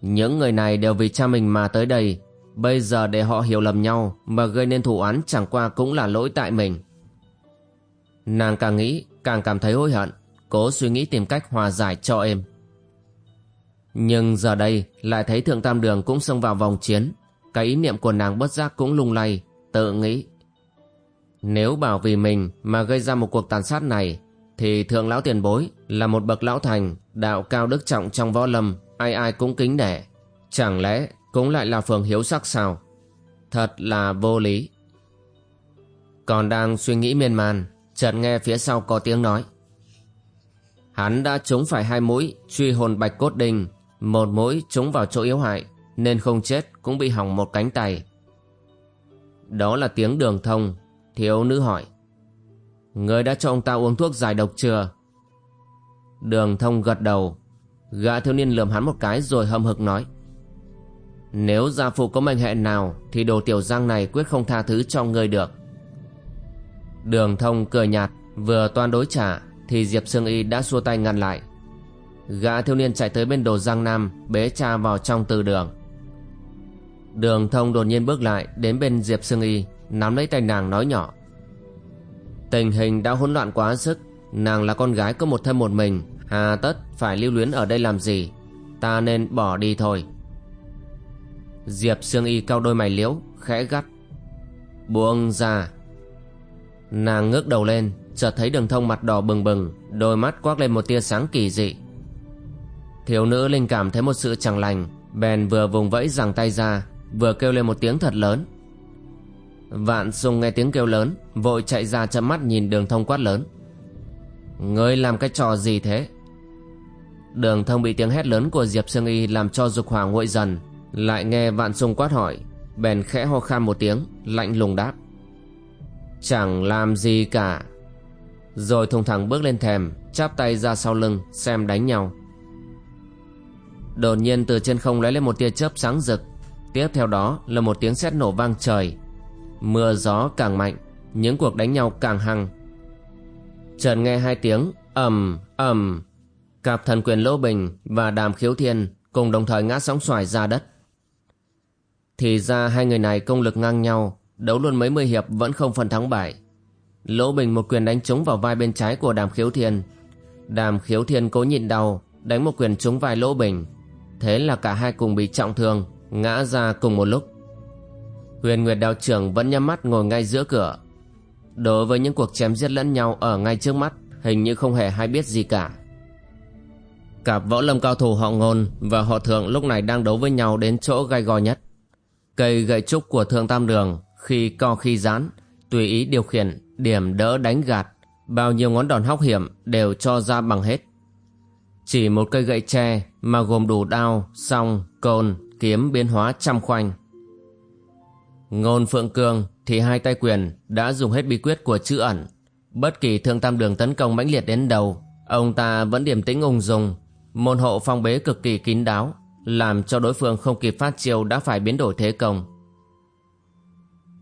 A: Những người này đều vì cha mình mà tới đây, Bây giờ để họ hiểu lầm nhau mà gây nên thủ án chẳng qua cũng là lỗi tại mình. Nàng càng nghĩ càng cảm thấy hối hận, cố suy nghĩ tìm cách hòa giải cho em. Nhưng giờ đây lại thấy Thượng Tam Đường cũng xông vào vòng chiến, cái ý niệm của nàng bất giác cũng lung lay, tự nghĩ. Nếu bảo vì mình mà gây ra một cuộc tàn sát này, thì Thượng Lão Tiền Bối là một bậc lão thành, đạo cao đức trọng trong võ lâm, ai ai cũng kính nể. Chẳng lẽ cũng lại là phường hiếu sắc sao? Thật là vô lý. Còn đang suy nghĩ miên man, chợt nghe phía sau có tiếng nói. Hắn đã trúng phải hai mũi, truy hồn bạch cốt đình, một mũi trúng vào chỗ yếu hại, nên không chết cũng bị hỏng một cánh tay. Đó là tiếng đường thông, thiếu nữ hỏi. Người đã cho ông ta uống thuốc giải độc chưa? Đường thông gật đầu, gã thiếu niên lườm hắn một cái rồi hâm hực nói. Nếu gia phụ có mệnh hệ nào thì đồ tiểu giang này quyết không tha thứ cho ngươi được. Đường thông cười nhạt, vừa toan đối trả thì Diệp Sương Y đã xua tay ngăn lại. Gã thiếu niên chạy tới bên đồ Giang Nam bế cha vào trong từ đường. Đường thông đột nhiên bước lại đến bên Diệp Sương Y nắm lấy tay nàng nói nhỏ. Tình hình đã hỗn loạn quá sức Nàng là con gái có một thân một mình Hà tất phải lưu luyến ở đây làm gì Ta nên bỏ đi thôi Diệp Sương Y cao đôi mày liễu, Khẽ gắt Buông ra. Nàng ngước đầu lên, chợt thấy đường thông mặt đỏ bừng bừng, Đôi mắt quắc lên một tia sáng kỳ dị. Thiếu nữ linh cảm thấy một sự chẳng lành, Bèn vừa vùng vẫy giằng tay ra, Vừa kêu lên một tiếng thật lớn. Vạn sung nghe tiếng kêu lớn, Vội chạy ra chậm mắt nhìn đường thông quát lớn. Ngươi làm cái trò gì thế? Đường thông bị tiếng hét lớn của Diệp Sương Y Làm cho dục hỏa nguội dần lại nghe vạn sung quát hỏi, Bèn khẽ ho khan một tiếng, Lạnh lùng đáp. Chẳng làm gì cả. Rồi thùng thẳng bước lên thèm Chắp tay ra sau lưng, xem đánh nhau. Đột nhiên từ trên không lấy lên một tia chớp sáng rực. Tiếp theo đó là một tiếng sét nổ vang trời. Mưa gió càng mạnh, Những cuộc đánh nhau càng hăng. Chợt nghe hai tiếng ầm ầm. Cặp thần quyền Lỗ Bình và Đàm Khiếu Thiên Cùng đồng thời ngã sóng xoài ra đất. Thì ra hai người này công lực ngang nhau Đấu luôn mấy mươi hiệp vẫn không phần thắng bại Lỗ Bình một quyền đánh trúng vào vai bên trái của Đàm Khiếu Thiên Đàm Khiếu Thiên cố nhịn đau Đánh một quyền trúng vai Lỗ Bình Thế là cả hai cùng bị trọng thương Ngã ra cùng một lúc Huyền Nguyệt đạo trưởng vẫn nhắm mắt ngồi ngay giữa cửa. Đối với những cuộc chém giết lẫn nhau ở ngay trước mắt, hình như không hề hay biết gì cả. Cặp võ lâm cao thủ họ ngôn và họ thượng lúc này đang đấu với nhau đến chỗ gai go nhất. Cây gậy trúc của thượng tam đường khi co khi giãn tùy ý điều khiển, điểm đỡ đánh gạt, bao nhiêu ngón đòn hóc hiểm đều cho ra bằng hết. Chỉ một cây gậy tre mà gồm đủ đao, song, côn, kiếm biến hóa trăm khoanh. Ngôn Phượng Cương thì hai tay quyền đã dùng hết bí quyết của chữ ẩn. Bất kỳ thương tam đường tấn công mãnh liệt đến đầu, ông ta vẫn điềm tĩnh ung dung, môn hộ phong bế cực kỳ kín đáo, làm cho đối phương không kịp phát chiêu đã phải biến đổi thế công.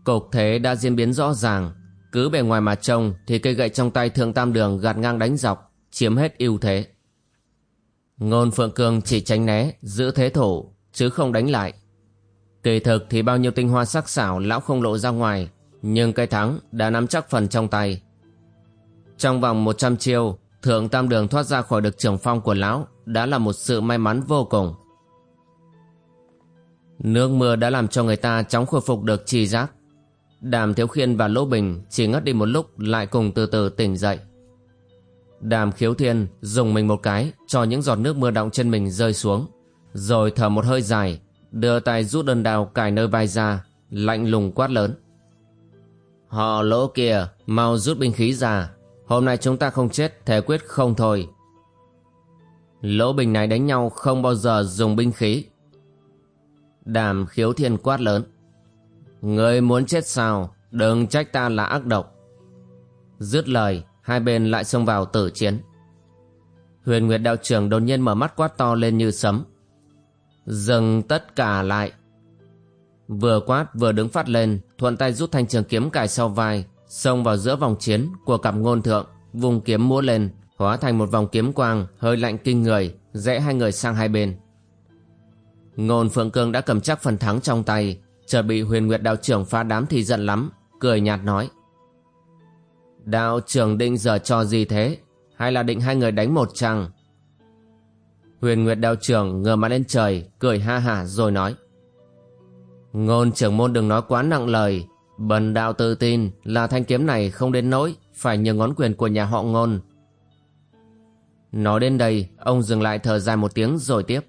A: Cục thế đã diễn biến rõ ràng, cứ bề ngoài mà trông thì cây gậy trong tay thương tam đường gạt ngang đánh dọc, chiếm hết ưu thế. Ngôn Phượng Cương chỉ tránh né, giữ thế thủ, chứ không đánh lại. Kỳ thực thì bao nhiêu tinh hoa sắc xảo lão không lộ ra ngoài, nhưng cái thắng đã nắm chắc phần trong tay. Trong vòng 100 chiêu, Thượng Tam Đường thoát ra khỏi được trường phong của lão đã là một sự may mắn vô cùng. Nước mưa đã làm cho người ta chóng khôi phục được trì giác. Đàm Thiếu Khiên và Lỗ Bình chỉ ngất đi một lúc lại cùng từ từ tỉnh dậy. Đàm Khiếu Thiên dùng mình một cái cho những giọt nước mưa đọng trên mình rơi xuống, rồi thở một hơi dài đưa tay rút đơn đào cài nơi vai ra, lạnh lùng quát lớn. Họ lỗ kìa, mau rút binh khí ra, hôm nay chúng ta không chết, thể quyết không thôi. Lỗ bình này đánh nhau không bao giờ dùng binh khí. Đàm khiếu thiên quát lớn. Người muốn chết sao, đừng trách ta là ác độc. Dứt lời, hai bên lại xông vào tử chiến. Huyền Nguyệt đạo trưởng đột nhiên mở mắt quát to lên như sấm, Dừng tất cả lại. Vừa quát vừa đứng phát lên, thuận tay rút thanh trường kiếm cài sau vai, xông vào giữa vòng chiến của cặp ngôn thượng, vùng kiếm múa lên, hóa thành một vòng kiếm quang hơi lạnh kinh người, rẽ hai người sang hai bên. Ngôn Phượng Cương đã cầm chắc phần thắng trong tay, chợt bị huyền nguyệt đạo trưởng phá đám thì giận lắm, cười nhạt nói. Đạo trưởng định giờ cho gì thế? Hay là định hai người đánh một chăng? Huyền Nguyệt đạo trưởng ngửa mặt lên trời, cười ha hả rồi nói. Ngôn trưởng môn đừng nói quá nặng lời, bần đạo tự tin là thanh kiếm này không đến nỗi phải nhờ ngón quyền của nhà họ ngôn. Nói đến đây, ông dừng lại thở dài một tiếng rồi tiếp.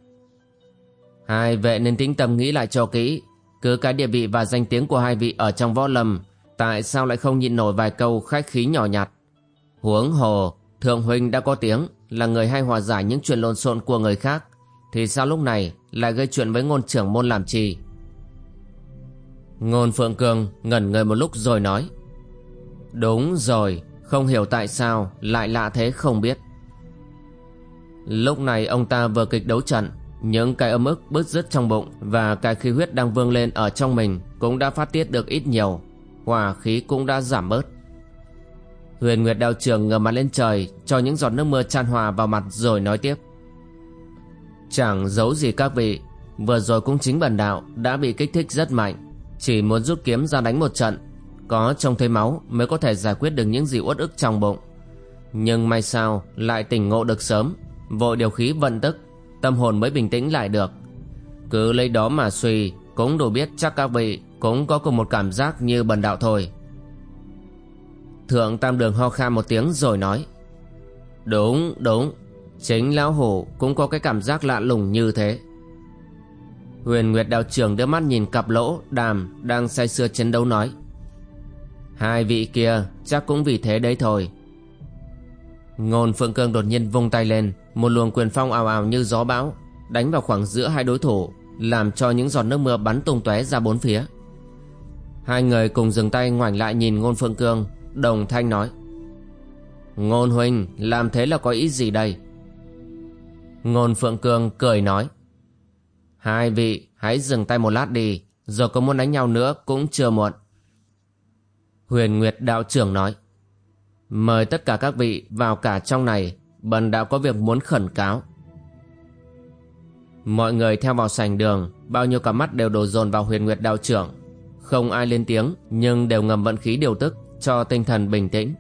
A: Hai vệ nên tĩnh tâm nghĩ lại cho kỹ, cứ cái địa vị và danh tiếng của hai vị ở trong võ lâm, tại sao lại không nhịn nổi vài câu khách khí nhỏ nhặt. Huống hồ, thượng huynh đã có tiếng là người hay hòa giải những chuyện lộn xộn của người khác, thì sao lúc này lại gây chuyện với ngôn trưởng môn làm chi? Ngôn Phượng Cường ngẩn người một lúc rồi nói Đúng rồi, không hiểu tại sao lại lạ thế không biết. Lúc này ông ta vừa kịch đấu trận, những cái âm ức bứt rứt trong bụng và cái khí huyết đang vương lên ở trong mình cũng đã phát tiết được ít nhiều, hỏa khí cũng đã giảm bớt. Huyền Nguyệt đạo Trường ngửa mặt lên trời cho những giọt nước mưa chan hòa vào mặt rồi nói tiếp. Chẳng giấu gì các vị, vừa rồi cũng chính bần đạo đã bị kích thích rất mạnh, chỉ muốn rút kiếm ra đánh một trận, có trông thấy máu mới có thể giải quyết được những gì uất ức trong bụng. Nhưng may sao lại tỉnh ngộ được sớm, vội điều khí vận tức, tâm hồn mới bình tĩnh lại được. Cứ lấy đó mà suy, cũng đủ biết chắc các vị cũng có cùng một cảm giác như bần đạo thôi. Thượng Tam Đường ho khan một tiếng rồi nói Đúng, đúng Chính Lão Hổ cũng có cái cảm giác lạ lùng như thế Huyền Nguyệt đạo trưởng đưa mắt nhìn cặp lỗ Đàm đang say sưa chiến đấu nói Hai vị kia chắc cũng vì thế đấy thôi Ngôn Phượng Cương đột nhiên vung tay lên, Một luồng quyền phong ào ào như gió bão, Đánh vào khoảng giữa hai đối thủ, Làm cho những giọt nước mưa bắn tung tóe ra bốn phía. Hai người cùng dừng tay ngoảnh lại nhìn Ngôn Phượng Cương, Đồng Thanh nói, Ngôn huynh làm thế là có ý gì đây? Ngôn Phượng Cương cười nói, Hai vị, hãy dừng tay một lát đi Rồi có muốn đánh nhau nữa cũng chưa muộn. Huyền Nguyệt đạo trưởng nói Mời tất cả các vị vào cả trong này Bần đạo có việc muốn khẩn cáo Mọi người theo vào sảnh đường, Bao nhiêu cả mắt đều đổ dồn vào huyền nguyệt đạo trưởng Không ai lên tiếng, Nhưng đều ngầm vận khí điều tức, cho tinh thần bình tĩnh.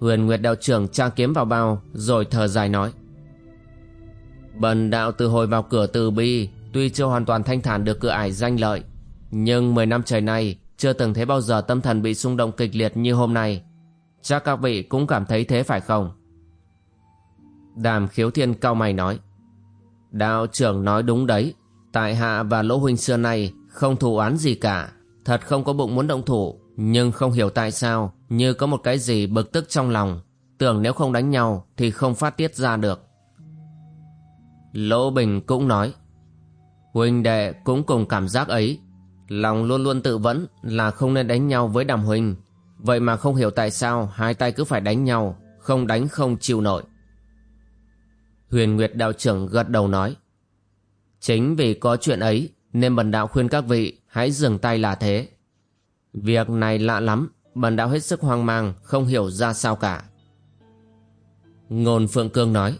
A: Huyền Nguyệt đạo trưởng tra kiếm vào bao, rồi thở dài nói. Bần đạo từ hồi vào cửa từ bi, tuy chưa hoàn toàn thanh thản được cửa ải danh lợi, nhưng 10 năm trời nay chưa từng thấy bao giờ tâm thần bị xung động kịch liệt như hôm nay. Chắc các vị cũng cảm thấy thế phải không? Đàm khiếu thiên cao mày nói. Đạo trưởng nói đúng đấy. Tại hạ và lỗ huynh xưa nay không thù oán gì cả. Thật không có bụng muốn động thủ, nhưng không hiểu tại sao như có một cái gì bực tức trong lòng tưởng nếu không đánh nhau thì không phát tiết ra được lỗ bình cũng nói huynh đệ cũng cùng cảm giác ấy lòng luôn luôn tự vẫn là không nên đánh nhau với đàm huynh vậy mà không hiểu tại sao hai tay cứ phải đánh nhau không đánh không chịu nổi huyền nguyệt đạo trưởng gật đầu nói chính vì có chuyện ấy nên bần đạo khuyên các vị hãy dừng tay là thế Việc này lạ lắm, bần đạo hết sức hoang mang, không hiểu ra sao cả. Ngôn Phượng Cương nói,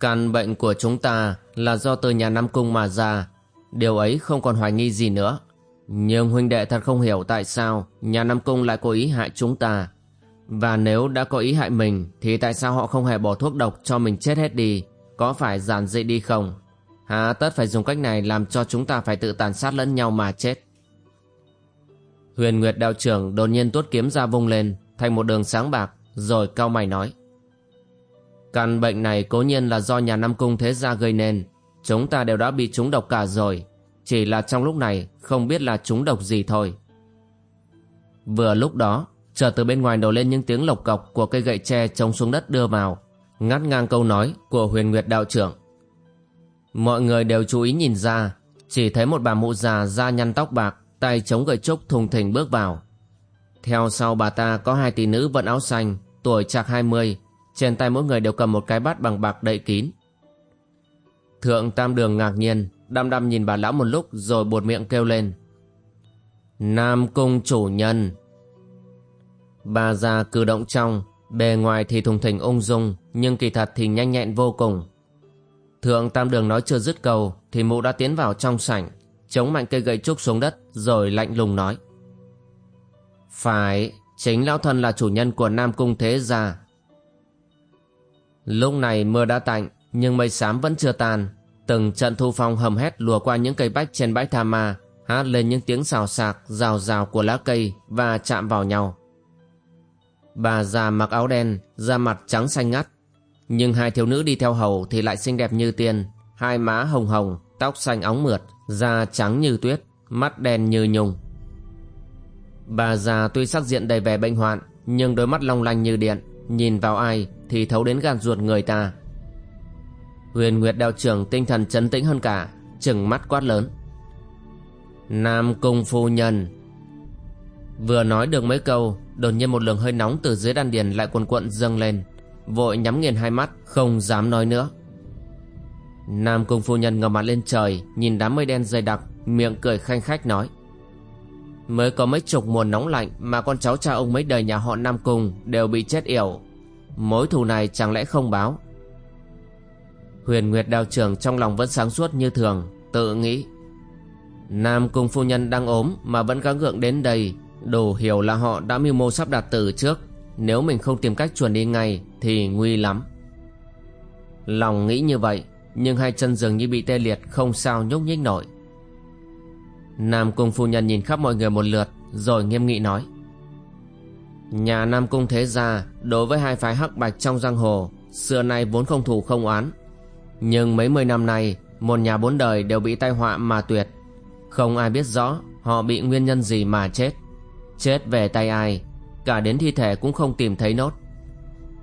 A: Căn bệnh của chúng ta là do từ nhà Nam Cung mà ra, điều ấy không còn hoài nghi gì nữa. Nhưng huynh đệ thật không hiểu tại sao nhà Nam Cung lại cố ý hại chúng ta. Và nếu đã có ý hại mình thì tại sao họ không hề bỏ thuốc độc cho mình chết hết đi, có phải giản dị đi không? Hà tất phải dùng cách này làm cho chúng ta phải tự tàn sát lẫn nhau mà chết. Huyền Nguyệt đạo trưởng đột nhiên tuốt kiếm ra vung lên thành một đường sáng bạc rồi cao mày nói. Căn bệnh này cố nhiên là do nhà Nam Cung thế gia gây nên. Chúng ta đều đã bị trúng độc cả rồi. Chỉ là trong lúc này không biết là chúng độc gì thôi. Vừa lúc đó, chợt từ bên ngoài nổ lên những tiếng lộc cọc của cây gậy tre trống xuống đất đưa vào, ngắt ngang câu nói của huyền nguyệt đạo trưởng. Mọi người đều chú ý nhìn ra, chỉ thấy một bà mụ già da nhăn tóc bạc, tay chống gậy trúc thùng thình bước vào. Theo sau bà ta có hai tỷ nữ vận áo xanh, tuổi chạc 20, trên tay mỗi người đều cầm một cái bát bằng bạc đậy kín. Thượng Tam Đường ngạc nhiên, đăm đăm nhìn bà lão một lúc rồi buột miệng kêu lên. Nam Cung chủ nhân. Bà già cử động trong, bề ngoài thì thùng thình ung dung, nhưng kỳ thật thì nhanh nhẹn vô cùng. Thượng Tam Đường nói chưa dứt câu thì mụ đã tiến vào trong sảnh, chống mạnh cây gậy trúc xuống đất rồi lạnh lùng nói. Phải, chính lão thân là chủ nhân của Nam Cung Thế Gia. Lúc này mưa đã tạnh, nhưng mây xám vẫn chưa tan. Từng trận thu phong hầm hét lùa qua những cây bách trên bãi tha ma, hát lên những tiếng xào xạc, rào rào của lá cây và chạm vào nhau. Bà già mặc áo đen, da mặt trắng xanh ngắt. Nhưng hai thiếu nữ đi theo hầu thì lại xinh đẹp như tiên, hai má hồng hồng, tóc xanh óng mượt, da trắng như tuyết, mắt đen như nhung. Bà già tuy sắc diện đầy vẻ bệnh hoạn, nhưng đôi mắt long lanh như điện, nhìn vào ai thì thấu đến gan ruột người ta. Huyền Nguyệt đạo trưởng tinh thần chấn tĩnh hơn cả, chừng mắt quát lớn. Nam Cung Phu Nhân Vừa nói được mấy câu, đột nhiên một luồng hơi nóng từ dưới đan điền lại cuồn cuộn dâng lên, vội nhắm nghiền hai mắt, không dám nói nữa. Nam Cung Phu Nhân ngẩng mặt lên trời, nhìn đám mây đen dày đặc, miệng cười khanh khách nói. Mới có mấy chục mùa nóng lạnh mà con cháu cha ông mấy đời nhà họ Nam Cung đều bị chết yểu. Mối thù này chẳng lẽ không báo? Huyền Nguyệt đạo trưởng trong lòng vẫn sáng suốt như thường, tự nghĩ. Nam Cung Phu Nhân đang ốm mà vẫn gắng gượng đến đây, đủ hiểu là họ đã mưu mô sắp đặt từ trước. Nếu mình không tìm cách chuẩn đi ngay thì nguy lắm. Lòng nghĩ như vậy, nhưng hai chân dường như bị tê liệt không sao nhúc nhích nổi. Nam Cung phu nhân nhìn khắp mọi người một lượt Rồi nghiêm nghị nói Nhà Nam Cung thế gia Đối với hai phái hắc bạch trong giang hồ Xưa nay vốn không thù không oán nhưng mấy mươi năm nay Một nhà bốn đời đều bị tai họa mà tuyệt Không ai biết rõ Họ bị nguyên nhân gì mà chết Chết về tay ai Cả đến thi thể cũng không tìm thấy nốt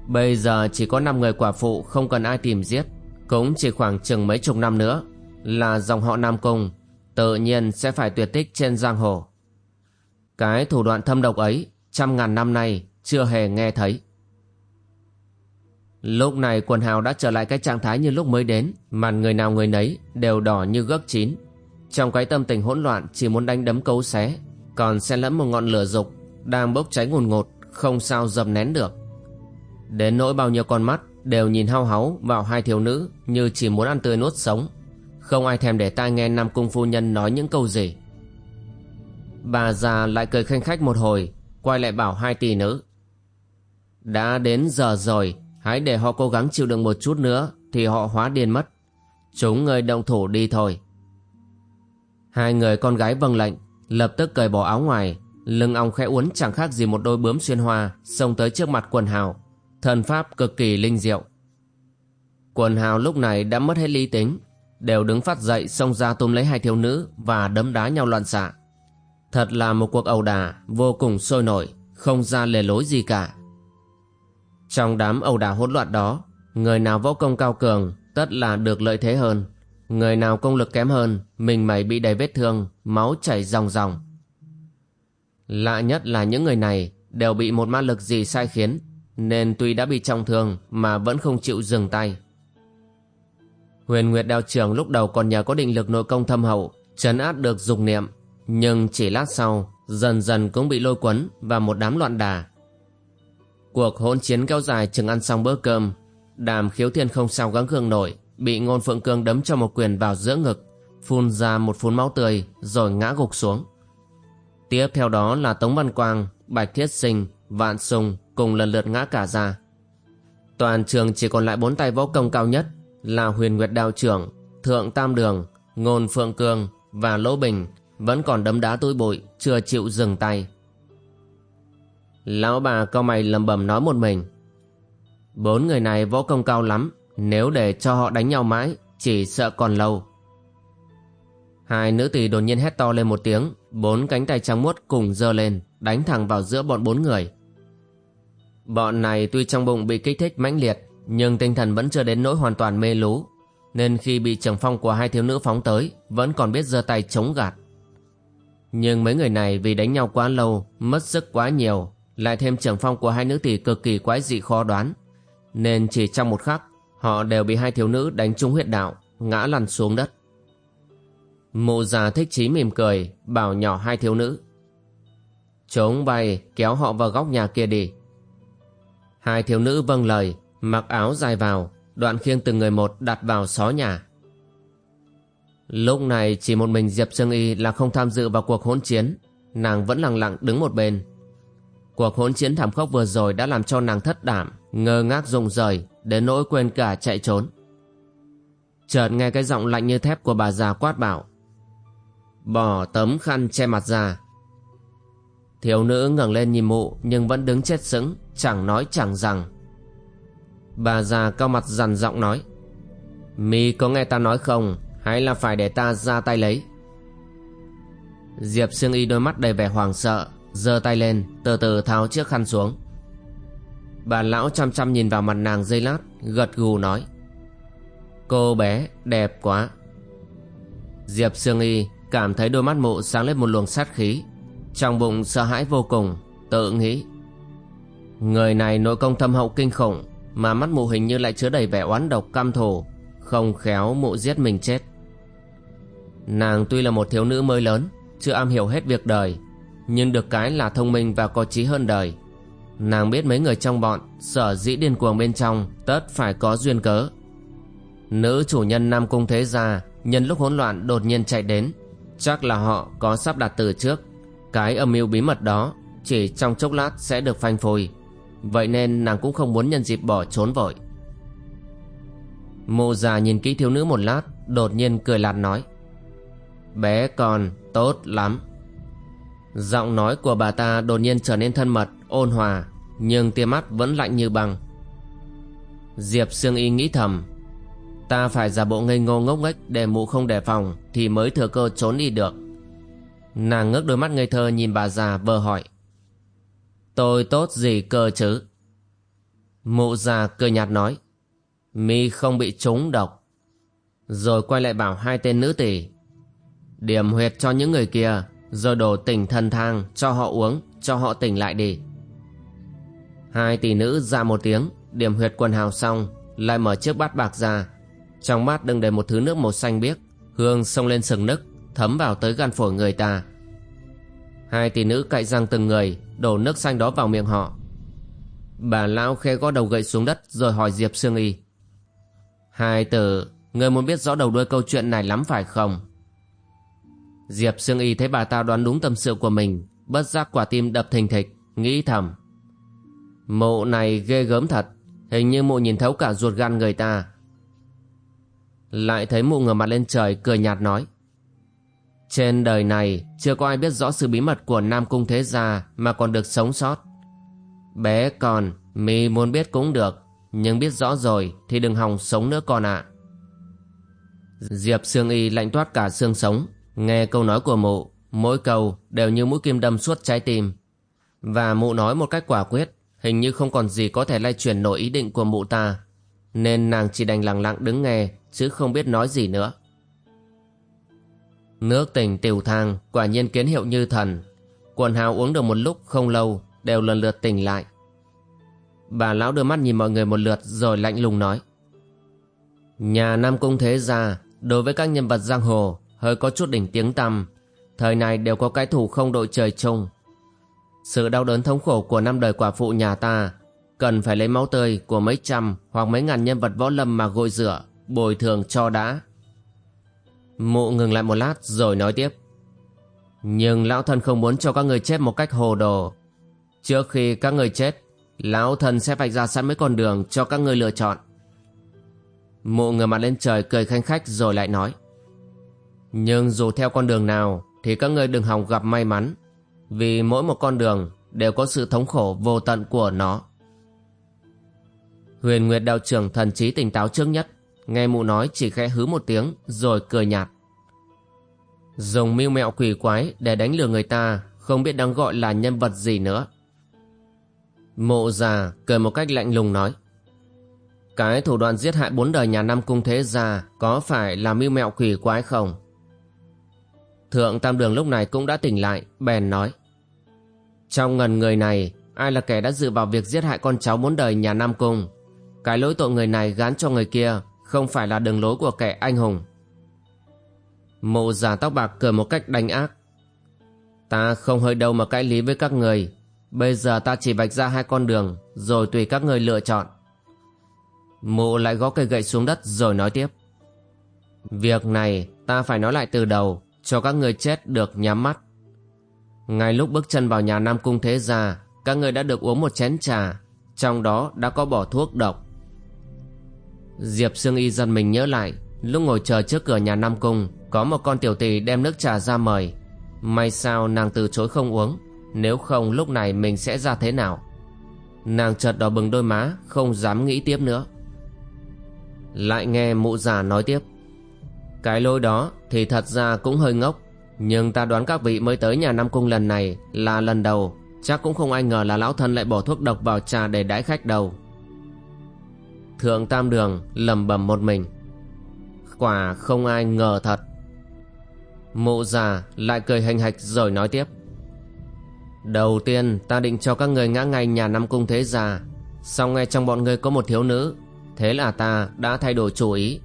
A: Bây giờ chỉ có 5 người quả phụ Không cần ai tìm giết Cũng chỉ khoảng chừng mấy chục năm nữa Là dòng họ Nam Cung tự nhiên sẽ phải tuyệt tích trên giang hồ. Cái thủ đoạn thâm độc ấy, trăm ngàn năm nay chưa hề nghe thấy. Lúc này quần hào đã trở lại cái trạng thái như lúc mới đến, mặt người nào người nấy đều đỏ như gấc chín. Trong cái tâm tình hỗn loạn chỉ muốn đánh đấm cấu xé, còn xen lẫn một ngọn lửa dục đang bốc cháy ngùn ngột, không sao dập nén được. Đến nỗi bao nhiêu con mắt đều nhìn hao háu vào hai thiếu nữ như chỉ muốn ăn tươi nuốt sống không ai thèm để tai nghe Nam Cung Phu Nhân nói những câu gì Bà già lại cười khanh khách một hồi Quay lại bảo hai tỷ nữ Đã đến giờ rồi Hãy để họ cố gắng chịu đựng một chút nữa Thì họ hóa điên mất. Chúng người động thủ đi thôi. Hai người con gái vâng lệnh Lập tức cởi bỏ áo ngoài. Lưng ong khẽ uốn chẳng khác gì một đôi bướm xuyên hoa Xông tới trước mặt quần hào. Thần pháp cực kỳ linh diệu. Quần hào lúc này đã mất hết lý tính đều đứng phát dậy xông ra tôm lấy hai thiếu nữ và đấm đá nhau loạn xạ. Thật là một cuộc ẩu đả vô cùng sôi nổi, không ra lề lối gì cả. Trong đám ẩu đả hỗn loạn đó, người nào võ công cao cường tất là được lợi thế hơn. Người nào công lực kém hơn, mình mày bị đầy vết thương, máu chảy ròng ròng. Lạ nhất là những người này đều bị một ma lực gì sai khiến, nên tuy đã bị trọng thương mà vẫn không chịu dừng tay. Huyền Nguyệt đao trường lúc đầu còn nhờ có định lực nội công thâm hậu, chấn áp được dục niệm, nhưng chỉ lát sau, dần dần cũng bị lôi cuốn và một đám loạn đà. Cuộc hỗn chiến kéo dài chừng ăn xong bữa cơm, đàm khiếu thiên không sao gắng gượng nổi, bị ngôn phượng cương đấm cho một quyền vào giữa ngực, phun ra một phun máu tươi rồi ngã gục xuống. Tiếp theo đó là Tống Văn Quang, Bạch Thiết Sinh, Vạn Sùng cùng lần lượt ngã cả ra. Toàn trường chỉ còn lại bốn tay võ công cao nhất là huyền nguyệt đạo trưởng, thượng tam đường, ngôn phượng cương và lỗ bình vẫn còn đấm đá túi bụi, chưa chịu dừng tay. Lão bà cao mày lầm bầm nói một mình. Bốn người này võ công cao lắm, nếu để cho họ đánh nhau mãi, chỉ sợ còn lâu. Hai nữ tỳ đột nhiên hét to lên một tiếng, bốn cánh tay trắng muốt cùng giơ lên, đánh thẳng vào giữa bọn bốn người. Bọn này tuy trong bụng bị kích thích mãnh liệt, nhưng tinh thần vẫn chưa đến nỗi hoàn toàn mê lú Nên khi bị trường phong của hai thiếu nữ phóng tới Vẫn còn biết giơ tay chống gạt Nhưng mấy người này vì đánh nhau quá lâu Mất sức quá nhiều lại thêm trưởng phong của hai nữ tỷ cực kỳ quái dị khó đoán. Nên chỉ trong một khắc Họ đều bị hai thiếu nữ đánh trúng huyệt đạo Ngã lăn xuống đất. Mụ già thích chí mỉm cười Bảo nhỏ hai thiếu nữ Trốn bay kéo họ vào góc nhà kia đi. Hai thiếu nữ vâng lời Mặc áo dài vào Đoạn khiêng từng người một đặt vào xó nhà. Lúc này chỉ một mình Diệp Sương Y là không tham dự vào cuộc hỗn chiến, nàng vẫn lặng lặng đứng một bên. Cuộc hỗn chiến thảm khốc vừa rồi đã làm cho nàng thất đảm, ngơ ngác rụng rời, đến nỗi quên cả chạy trốn. Chợt nghe cái giọng lạnh như thép của bà già quát bảo. Bỏ tấm khăn che mặt ra. Thiếu nữ ngẩng lên nhìn mụ nhưng vẫn đứng chết sững, chẳng nói chẳng rằng. Bà già cao mặt dằn giọng nói. Mi có nghe ta nói không, hay là phải để ta ra tay lấy? Diệp Sương Y đôi mắt đầy vẻ hoàng sợ, giơ tay lên, từ từ tháo chiếc khăn xuống. Bà lão chăm chăm nhìn vào mặt nàng dây lát, gật gù nói. Cô bé đẹp quá. Diệp Sương Y cảm thấy đôi mắt mụ sáng lên một luồng sát khí. Trong bụng sợ hãi vô cùng, tự nghĩ. Người này nội công thâm hậu kinh khủng, mà mắt mụ hình như lại chứa đầy vẻ oán độc căm thù, không khéo mụ giết mình chết. Nàng tuy là một thiếu nữ mới lớn, chưa am hiểu hết việc đời, nhưng được cái là thông minh và có trí hơn đời. Nàng biết mấy người trong bọn, sở dĩ điên cuồng bên trong, tất phải có duyên cớ. Nữ chủ nhân Nam Cung Thế Gia, nhân lúc hỗn loạn đột nhiên chạy đến. Chắc là họ có sắp đặt từ trước. Cái âm mưu bí mật đó, chỉ trong chốc lát sẽ được phanh phui. Vậy nên nàng cũng không muốn nhân dịp bỏ trốn vội. Mụ già nhìn kỹ thiếu nữ một lát, đột nhiên cười lạt nói. Bé con, tốt lắm. Giọng nói của bà ta đột nhiên trở nên thân mật, ôn hòa, nhưng tia mắt vẫn lạnh như băng. Diệp Sương Y nghĩ thầm, ta phải giả bộ ngây ngô ngốc nghếch để mụ không đề phòng thì mới thừa cơ trốn đi được. Nàng ngước đôi mắt ngây thơ nhìn bà già vờ hỏi. Tôi tốt gì cơ chứ? Mụ già cười nhạt nói, mi không bị trúng độc. Rồi quay lại bảo hai tên nữ tỷ, điểm huyệt cho những người kia rồi đổ tỉnh thần thang, cho họ uống, cho họ tỉnh lại đi. Hai tỷ nữ ra một tiếng, điểm huyệt quần hào xong, lại mở chiếc bát bạc ra. Trong bát đựng đầy một thứ nước màu xanh biếc, hương xông lên sừng nức, thấm vào tới gan phổi người ta. Hai tỷ nữ cạy răng từng người, đổ nước xanh đó vào miệng họ. Bà lão khe gõ đầu gậy xuống đất, rồi hỏi diệp sương y. Hai tử, người muốn biết rõ đầu đuôi câu chuyện này lắm phải không? Diệp Sương Y thấy bà ta đoán đúng tâm sự của mình, bất giác quả tim đập thình thịch, nghĩ thầm. Mụ này ghê gớm thật, hình như mụ nhìn thấu cả ruột gan người ta. Lại thấy mụ ngửa mặt lên trời cười nhạt nói. Trên đời này chưa có ai biết rõ sự bí mật của Nam Cung Thế Gia mà còn được sống sót. Bé con, mi muốn biết cũng được, nhưng biết rõ rồi thì đừng hòng sống nữa con ạ. Diệp Sương Y lạnh toát cả xương sống, Nghe câu nói của mụ, mỗi câu đều như mũi kim đâm suốt trái tim. Và mụ nói một cách quả quyết, hình như không còn gì có thể lay chuyển nổi ý định của mụ ta. Nên nàng chỉ đành lặng lặng đứng nghe, chứ không biết nói gì nữa. Nước tỉnh tiểu thang quả nhiên kiến hiệu như thần. Quần hào uống được một lúc không lâu, đều lần lượt tỉnh lại. Bà lão đưa mắt nhìn mọi người một lượt rồi lạnh lùng nói. Nhà Nam Cung Thế Gia, đối với các nhân vật giang hồ, hơi có chút đỉnh tiếng tăm, thời này đều có cái thủ không đội trời chung. Sự đau đớn thống khổ của năm đời quả phụ nhà ta cần phải lấy máu tươi của mấy trăm hoặc mấy ngàn nhân vật võ lâm mà gội rửa, bồi thường cho đã. Mụ ngừng lại một lát rồi nói tiếp. Nhưng lão thân không muốn cho các người chết một cách hồ đồ. Trước khi các người chết, lão thân sẽ vạch ra sẵn mấy con đường cho các người lựa chọn. Mụ ngửa mặt lên trời cười khanh khách rồi lại nói. Nhưng dù theo con đường nào thì các ngươi đừng hòng gặp may mắn, vì mỗi một con đường đều có sự thống khổ vô tận của nó. Huyền Nguyệt đạo trưởng thần trí tỉnh táo trước nhất, nghe mụ nói chỉ khẽ hứ một tiếng rồi cười nhạt. Dùng mưu mẹo quỷ quái để đánh lừa người ta không biết đang gọi là nhân vật gì nữa. Mộ già cười một cách lạnh lùng nói. Cái thủ đoạn giết hại bốn đời nhà Nam Cung Thế Gia có phải là mưu mẹo quỷ quái không? Thượng Tam Đường lúc này cũng đã tỉnh lại, bèn nói. Trong ngần người này, ai là kẻ đã dự vào việc giết hại con cháu muốn đời nhà Nam Cung? Cái lỗi tội người này gán cho người kia không phải là đường lối của kẻ anh hùng. Mụ già tóc bạc cười một cách đánh ác. Ta không hơi đâu mà cãi lý với các người. Bây giờ ta chỉ vạch ra hai con đường, rồi tùy các người lựa chọn. Mụ lại gõ cây gậy xuống đất rồi nói tiếp. Việc này ta phải nói lại từ đầu cho các người chết được nhắm mắt. Ngay lúc bước chân vào nhà Nam Cung Thế Gia, các người đã được uống một chén trà, trong đó đã có bỏ thuốc độc. Diệp Sương Y dần mình nhớ lại, lúc ngồi chờ trước cửa nhà Nam Cung, có một con tiểu tỷ đem nước trà ra mời. May sao nàng từ chối không uống, nếu không lúc này mình sẽ ra thế nào. Nàng chợt đỏ bừng đôi má, không dám nghĩ tiếp nữa. Lại nghe mụ già nói tiếp. Cái lôi đó thì thật ra cũng hơi ngốc, nhưng ta đoán các vị mới tới nhà Nam Cung lần này là lần đầu, chắc cũng không ai ngờ là lão thân lại bỏ thuốc độc vào trà để đãi khách đâu. Thượng Tam Đường lầm bầm một mình. Quả không ai ngờ thật. Mụ già lại cười hành hạch rồi nói tiếp. Đầu tiên ta định cho các người ngã ngay nhà Nam Cung Thế Già Xong nghe trong bọn người có một thiếu nữ Thế là ta đã thay đổi chủ ý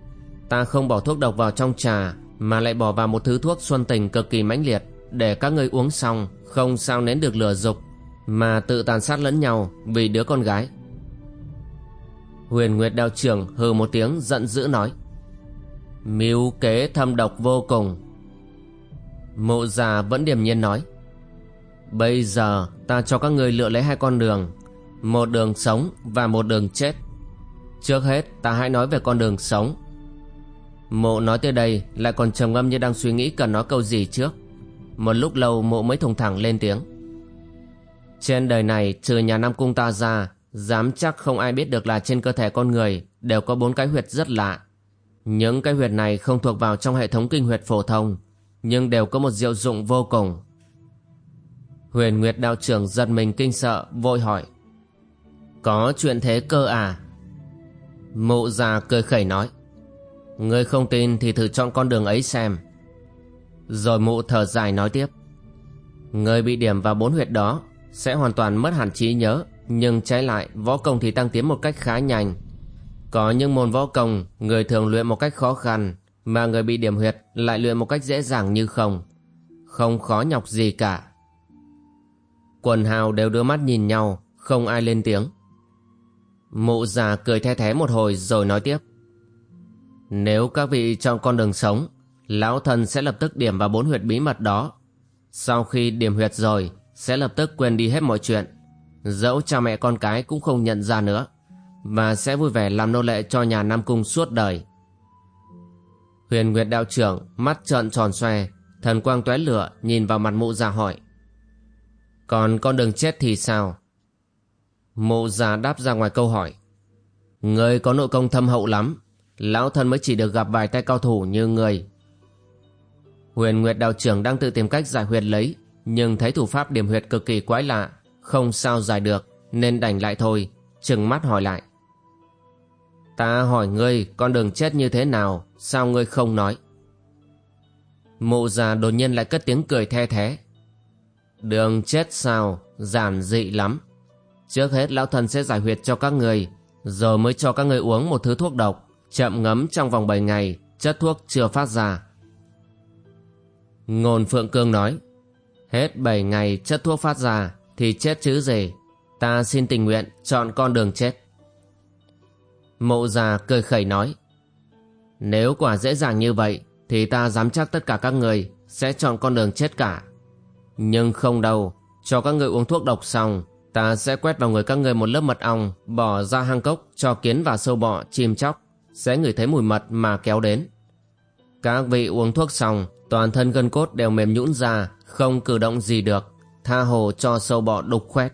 A: Ta không bỏ thuốc độc vào trong trà, Mà lại bỏ vào một thứ thuốc xuân tình cực kỳ mãnh liệt. Để các ngươi uống xong, Không sao nén được lửa dục, Mà tự tàn sát lẫn nhau Vì đứa con gái. Huyền Nguyệt đạo trưởng hừ một tiếng, giận dữ nói, Mưu kế thâm độc vô cùng. Mộ già vẫn điềm nhiên nói, Bây giờ ta cho các người lựa lấy hai con đường, Một đường sống và một đường chết. Trước hết, ta hãy nói về con đường sống Mộ nói tới đây, lại còn trầm ngâm như đang suy nghĩ cần nói câu gì trước. Một lúc lâu, mộ mới thùng thẳng lên tiếng. Trên đời này, trừ nhà Nam Cung ta ra, Dám chắc không ai biết được là trên cơ thể con người Đều có bốn cái huyệt rất lạ. Những cái huyệt này không thuộc vào trong hệ thống kinh huyệt phổ thông, Nhưng đều có một diệu dụng vô cùng. Huyền Nguyệt đạo trưởng giật mình kinh sợ, vội hỏi, Có chuyện thế cơ à? Mộ già cười khẩy nói Ngươi không tin thì thử chọn con đường ấy xem. Rồi mụ thở dài nói tiếp. Người bị điểm vào bốn huyệt đó Sẽ hoàn toàn mất hẳn trí nhớ, Nhưng trái lại, võ công thì tăng tiến một cách khá nhanh. Có những môn võ công, Người thường luyện một cách khó khăn, Mà người bị điểm huyệt lại luyện một cách dễ dàng như không. Không khó nhọc gì cả. Quần hào đều đưa mắt nhìn nhau, Không ai lên tiếng. Mụ già cười the thế một hồi rồi nói tiếp. Nếu các vị chọn con đường sống, Lão thần sẽ lập tức điểm vào bốn huyệt bí mật đó Sau khi điểm huyệt rồi, Sẽ lập tức quên đi hết mọi chuyện Dẫu cha mẹ con cái cũng không nhận ra nữa, Và sẽ vui vẻ làm nô lệ cho nhà Nam Cung suốt đời Huyền Nguyệt đạo trưởng, mắt trợn tròn xoe, Thần quang tóe lửa, nhìn vào mặt mụ già hỏi còn con đường chết thì sao? Mộ già đáp ra ngoài câu hỏi. Người có nội công thâm hậu lắm. Lão thân mới chỉ được gặp vài tay cao thủ như người. Huyền Nguyệt đạo trưởng đang tự tìm cách giải huyệt lấy. Nhưng thấy thủ pháp điểm huyệt cực kỳ quái lạ. Không sao giải được. Nên đành lại thôi. Trừng mắt hỏi lại. Ta hỏi ngươi con đường chết như thế nào? Sao ngươi không nói? mụ già đột nhiên lại cất tiếng cười the thế. Đường chết sao, giản dị lắm. Trước hết lão thần sẽ giải huyệt cho các người, rồi mới cho các người uống một thứ thuốc độc, chậm ngấm trong vòng 7 ngày, chất thuốc chưa phát ra. Ngôn Phượng Cương nói, hết 7 ngày chất thuốc phát ra, thì chết chứ gì, ta xin tình nguyện chọn con đường chết. Mộ già cười khẩy nói, nếu quả dễ dàng như vậy, thì ta dám chắc tất cả các người sẽ chọn con đường chết cả. Nhưng không đâu, cho các người uống thuốc độc xong, ta sẽ quét vào người các người một lớp mật ong, bỏ ra hang cốc cho kiến và sâu bọ, chim chóc, sẽ ngửi thấy mùi mật mà kéo đến. Các vị uống thuốc xong, toàn thân gân cốt đều mềm nhũn ra, không cử động gì được, tha hồ cho sâu bọ đục khoét.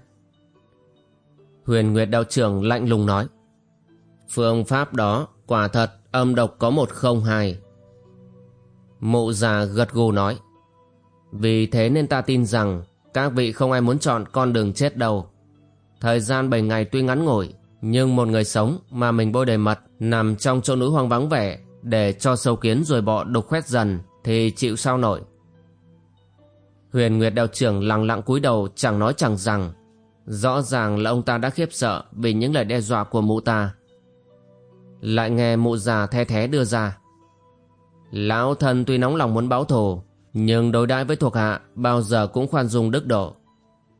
A: Huyền Nguyệt đạo trưởng lạnh lùng nói, phương pháp đó quả thật âm độc có một không hai. Mụ già gật gù nói, vì thế nên ta tin rằng các vị không ai muốn chọn con đường chết đâu. Thời gian 7 ngày tuy ngắn ngủi, nhưng một người sống mà mình bôi đầy mật nằm trong chỗ núi hoang vắng vẻ, để cho sâu kiến rồi bọ đục khoét dần, thì chịu sao nổi. Huyền Nguyệt đạo trưởng lặng lặng cúi đầu, chẳng nói chẳng rằng rõ ràng là ông ta đã khiếp sợ vì những lời đe dọa của mụ ta. Lại nghe mụ già the thế đưa ra. Lão thân tuy nóng lòng muốn báo thù, nhưng đối đãi với thuộc hạ, bao giờ cũng khoan dung đức độ.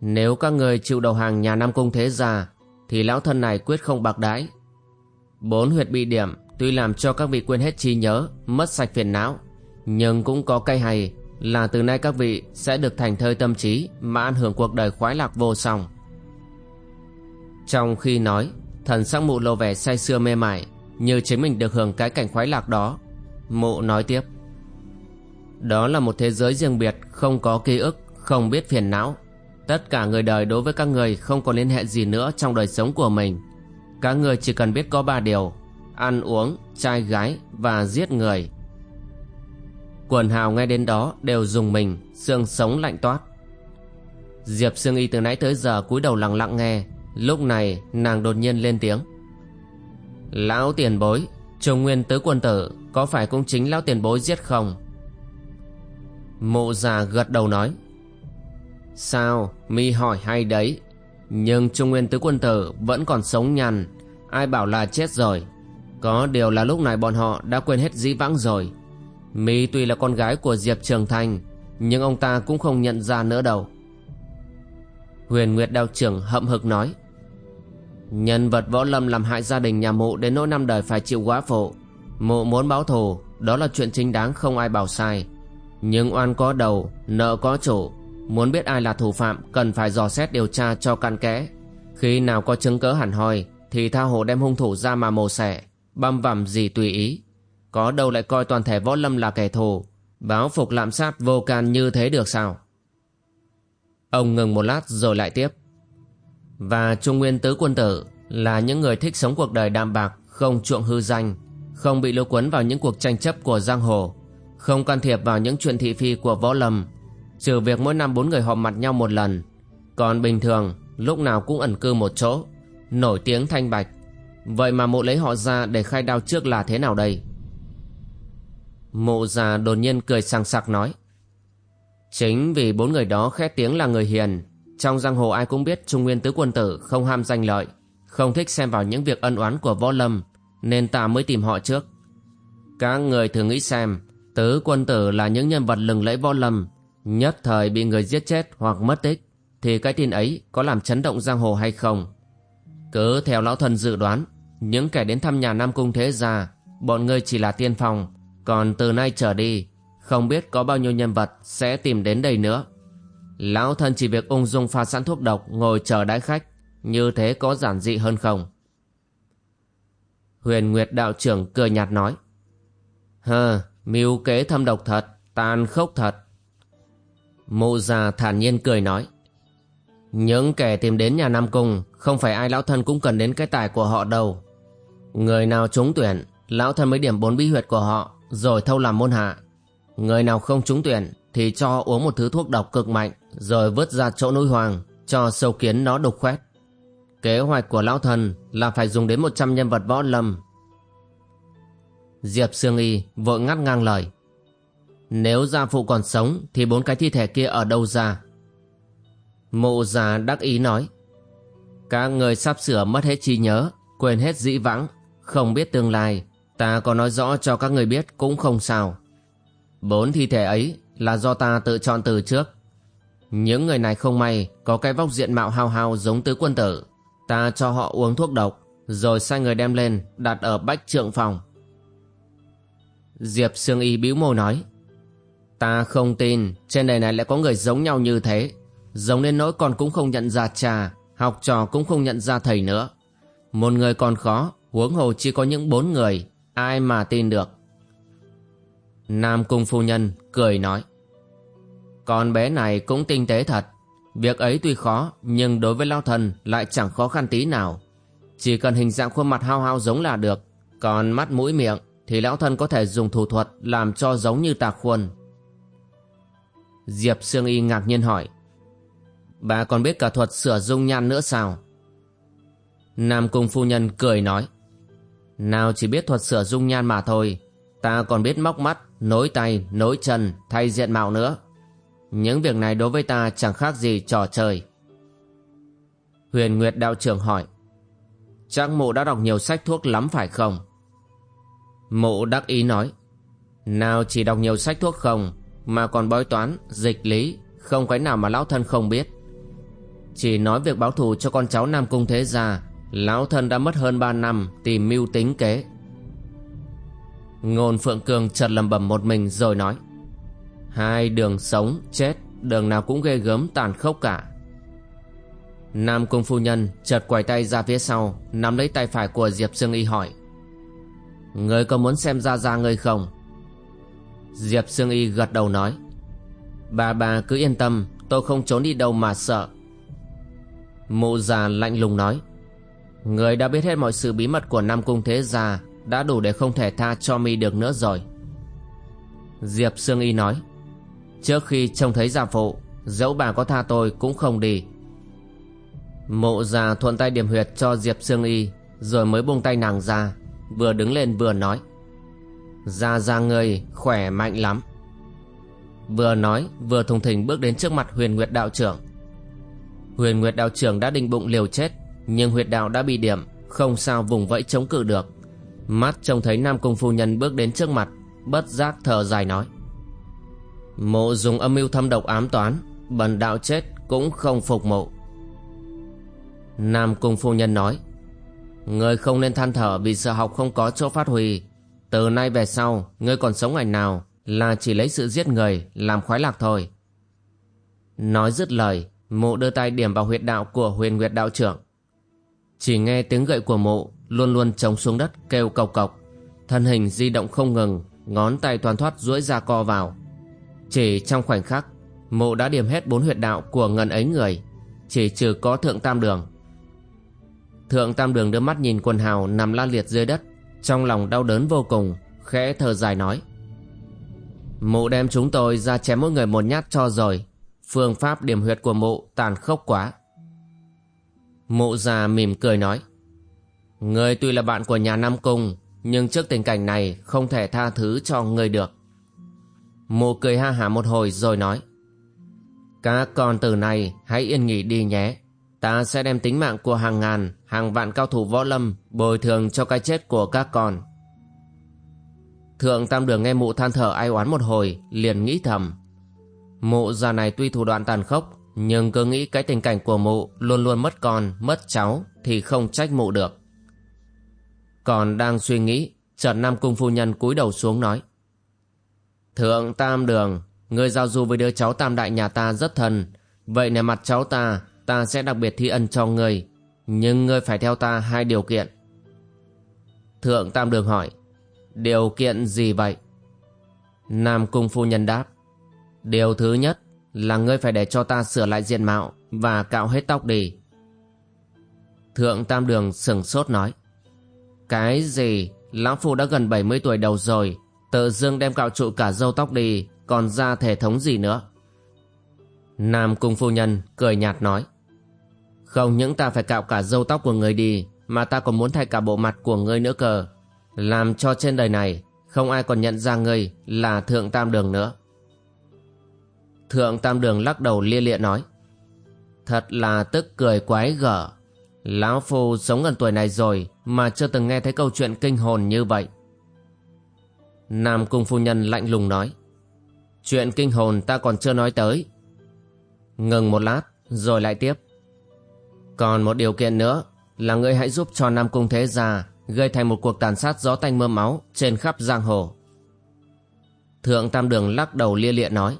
A: Nếu các người chịu đầu hàng nhà Nam Cung Thế Gia thì lão thân này quyết không bạc đái. Bốn huyệt bị điểm tuy làm cho các vị quên hết trí nhớ, mất sạch phiền não, nhưng cũng có cây hay là từ nay các vị sẽ được thành thơi tâm trí mà an hưởng cuộc đời khoái lạc vô song. Trong khi nói, thần sắc mụ lộ vẻ say sưa mê mải, như chính mình được hưởng cái cảnh khoái lạc đó. Mụ nói tiếp. Đó là một thế giới riêng biệt, không có ký ức, không biết phiền não. Tất cả người đời đối với các người không có liên hệ gì nữa trong đời sống của mình. Các người chỉ cần biết có ba điều, ăn uống, trai gái và giết người. Quần hào nghe đến đó đều dùng mình, xương sống lạnh toát. Diệp Sương Y từ nãy tới giờ cúi đầu lặng lặng nghe, lúc này nàng đột nhiên lên tiếng. Lão tiền bối, Trung Nguyên tứ quân tử có phải cũng chính lão tiền bối giết không? Mộ già gật đầu nói. Sao, mi hỏi hay đấy. Nhưng Trung Nguyên tứ quân tử vẫn còn sống nhằn, ai bảo là chết rồi. Có điều là lúc này bọn họ đã quên hết dĩ vãng rồi. Mi tuy là con gái của Diệp Trường Thành, nhưng ông ta cũng không nhận ra nữa đâu. Huyền Nguyệt Đao Trưởng hậm hực nói. Nhân vật võ lâm làm hại gia đình nhà mụ đến nỗi năm đời phải chịu quá phụ. Mụ muốn báo thù, đó là chuyện chính đáng không ai bảo sai. Nhưng oan có đầu, nợ có chủ. Muốn biết ai là thủ phạm cần phải dò xét điều tra cho căn kẽ. Khi nào có chứng cớ hẳn hoi thì tha hồ đem hung thủ ra mà mổ xẻ, băm vằm gì tùy ý. Có đâu lại coi toàn thể võ lâm là kẻ thù, báo phục lạm sát vô can như thế được sao? Ông ngừng một lát rồi lại tiếp. Và Trung Nguyên Tứ Quân Tử là những người thích sống cuộc đời đạm bạc, không chuộng hư danh, không bị lôi cuốn vào những cuộc tranh chấp của giang hồ, không can thiệp vào những chuyện thị phi của võ lâm, trừ việc mỗi năm bốn người họp mặt nhau một lần. Còn bình thường, lúc nào cũng ẩn cư một chỗ, nổi tiếng thanh bạch. Vậy mà mụ lấy họ ra để khai đao trước là thế nào đây? Mụ già đột nhiên cười sằng sặc nói. Chính vì bốn người đó khét tiếng là người hiền, trong giang hồ ai cũng biết Trung Nguyên Tứ Quân Tử không ham danh lợi, không thích xem vào những việc ân oán của võ lâm, nên ta mới tìm họ trước. Các người thử nghĩ xem, Tứ Quân Tử là những nhân vật lừng lẫy võ lâm, nhất thời bị người giết chết hoặc mất tích, thì cái tin ấy có làm chấn động giang hồ hay không? Cứ theo lão thần dự đoán, những kẻ đến thăm nhà Nam Cung Thế Gia, bọn ngươi chỉ là tiên phong, còn từ nay trở đi, không biết có bao nhiêu nhân vật sẽ tìm đến đây nữa. Lão thân chỉ việc ung dung pha sẵn thuốc độc ngồi chờ đãi khách, như thế có giản dị hơn không? Huyền Nguyệt đạo trưởng cười nhạt nói. Hờ, mưu kế thâm độc thật, tàn khốc thật. Mụ già thản nhiên cười nói. Những kẻ tìm đến nhà Nam Cung không phải ai lão thân cũng cần đến cái tài của họ đâu. Người nào trúng tuyển, lão thân mới điểm bốn bí huyệt của họ, rồi thâu làm môn hạ. Người nào không trúng tuyển thì cho uống một thứ thuốc độc cực mạnh, rồi vứt ra chỗ núi hoàng, cho sâu kiến nó đục khoét. Kế hoạch của lão thần là phải dùng đến 100 nhân vật võ lâm. Diệp Sương Y vội ngắt ngang lời. Nếu gia phụ còn sống thì bốn cái thi thể kia ở đâu ra? Mụ già đắc ý nói. Các người sắp sửa mất hết trí nhớ, quên hết dĩ vãng, không biết tương lai. Ta có nói rõ cho các người biết cũng không sao. Bốn thi thể ấy là do ta tự chọn từ trước. Những người này không may có cái vóc diện mạo hao hao giống tứ quân tử. Ta cho họ uống thuốc độc, rồi sai người đem lên đặt ở bách trượng phòng. Diệp Sương Y bĩu môi nói. Ta không tin trên đời này lại có người giống nhau như thế. Giống đến nỗi con cũng không nhận ra cha, học trò cũng không nhận ra thầy nữa. Một người còn khó, huống hồ chỉ có những bốn người, ai mà tin được. Nam Cung Phu Nhân cười nói. Con bé này cũng tinh tế thật. Việc ấy tuy khó, nhưng đối với Lao Thần lại chẳng khó khăn tí nào. Chỉ cần hình dạng khuôn mặt hao hao giống là được. Còn mắt mũi miệng thì Lão Thần có thể dùng thủ thuật làm cho giống như tạc khuôn. Diệp Sương Y ngạc nhiên hỏi. Bà còn biết cả thuật sửa dung nhan nữa sao? Nam Cung Phu Nhân cười nói. Nào chỉ biết thuật sửa dung nhan mà thôi, ta còn biết móc mắt, nối tay, nối chân, thay diện mạo nữa. Những việc này đối với ta chẳng khác gì trò chơi. Huyền Nguyệt đạo trưởng hỏi. Chắc mụ đã đọc nhiều sách thuốc lắm phải không? Mụ đắc ý nói. Nào chỉ đọc nhiều sách thuốc không, mà còn bói toán, dịch lý, không cái nào mà lão thân không biết. Chỉ nói việc báo thù cho con cháu Nam Cung Thế Gia, lão thân đã mất hơn 3 năm tìm mưu tính kế. Ngôn Phượng Cường chợt lầm bầm một mình rồi nói Hai đường sống, chết Đường nào cũng ghê gớm tàn khốc cả Nam Cung Phu Nhân chợt quay tay ra phía sau Nắm lấy tay phải của Diệp Sương Y hỏi Ngươi có muốn xem ra ra ngươi không Diệp Sương Y gật đầu nói, Bà bà cứ yên tâm, Tôi không trốn đi đâu mà sợ. Mụ già lạnh lùng nói, Người đã biết hết mọi sự bí mật của Nam Cung Thế Gia Đã đủ để không thể tha cho mi được nữa rồi. Diệp Sương Y nói, Trước khi trông thấy gia phụ, Dẫu bà có tha tôi cũng không đi. Mộ già thuận tay điểm huyệt cho Diệp Sương Y, Rồi mới buông tay nàng ra, Vừa đứng lên vừa nói Gia Gia người khỏe mạnh lắm. Vừa nói, vừa thùng thình bước đến trước mặt huyền nguyệt đạo trưởng. Huyền nguyệt đạo trưởng đã định bụng liều chết, Nhưng huyệt đạo đã bị điểm, Không sao vùng vẫy chống cự được. Mắt trông thấy Nam Cung Phu Nhân bước đến trước mặt, Bất giác thở dài nói. Mộ dùng âm mưu thâm độc ám toán, Bần đạo chết cũng không phục mộ. Nam Cung Phu Nhân nói người không nên than thở vì sợ học không có chỗ phát huy. Từ nay về sau, Ngươi còn sống ngày nào Là chỉ lấy sự giết người, Làm khoái lạc thôi. Nói dứt lời, Mụ đưa tay điểm vào huyệt đạo của huyền nguyệt đạo trưởng. Chỉ nghe tiếng gậy của mụ Luôn luôn trống xuống đất, kêu cộc cộc. Thân hình di động không ngừng, Ngón tay toàn thoát duỗi ra co vào. Chỉ trong khoảnh khắc, Mụ đã điểm hết bốn huyệt đạo của ngần ấy người, Chỉ trừ có thượng tam đường. Thượng tam đường đưa mắt nhìn quần hào nằm la liệt dưới đất. Trong lòng đau đớn vô cùng, Khẽ thở dài nói. Mụ đem chúng tôi ra chém mỗi người một nhát cho rồi. Phương pháp điểm huyệt của mụ tàn khốc quá. Mụ già mỉm cười nói. Người tuy là bạn của nhà Nam Cung, Nhưng trước tình cảnh này không thể tha thứ cho người được. Mụ cười ha hả một hồi rồi nói. Các con từ này hãy yên nghỉ đi nhé. Ta sẽ đem tính mạng của hàng ngàn, hàng vạn cao thủ võ lâm bồi thường cho cái chết của các con. Thượng Tam Đường nghe mụ than thở ai oán một hồi, liền nghĩ thầm. Mụ già này tuy thủ đoạn tàn khốc, nhưng cứ nghĩ cái tình cảnh của mụ luôn luôn mất con, mất cháu thì không trách mụ được. Còn đang suy nghĩ, chợt Nam Cung Phu Nhân cúi đầu xuống nói. Thượng Tam Đường, người giao du với đứa cháu Tam Đại nhà ta rất thân, vậy nè mặt cháu ta ta sẽ đặc biệt thi ân cho ngươi, nhưng ngươi phải theo ta hai điều kiện. Thượng Tam Đường hỏi, điều kiện gì vậy? Nam Cung Phu Nhân đáp, điều thứ nhất là ngươi phải để cho ta sửa lại diện mạo và cạo hết tóc đi. Thượng Tam Đường sừng sốt nói, cái gì? Lão Phu đã gần 70 tuổi đầu rồi, tự dưng đem cạo trụ cả râu tóc đi, còn ra thể thống gì nữa? Nam Cung Phu Nhân cười nhạt nói, không, những ta phải cạo cả râu tóc của người đi, Mà ta còn muốn thay cả bộ mặt của ngươi nữa cơ. Làm cho trên đời này, Không ai còn nhận ra ngươi là Thượng Tam Đường nữa. Thượng Tam Đường lắc đầu lia lịa nói, Thật là tức cười quái gở. Lão Phu sống gần tuổi này rồi Mà chưa từng nghe thấy câu chuyện kinh hồn như vậy. Nam Cung Phu Nhân lạnh lùng nói, Chuyện kinh hồn ta còn chưa nói tới. Ngừng một lát, Rồi lại tiếp còn một điều kiện nữa là ngươi hãy giúp cho Nam Cung Thế Gia gây thành một cuộc tàn sát gió tanh mưa máu trên khắp giang hồ. Thượng Tam Đường lắc đầu lia lịa nói,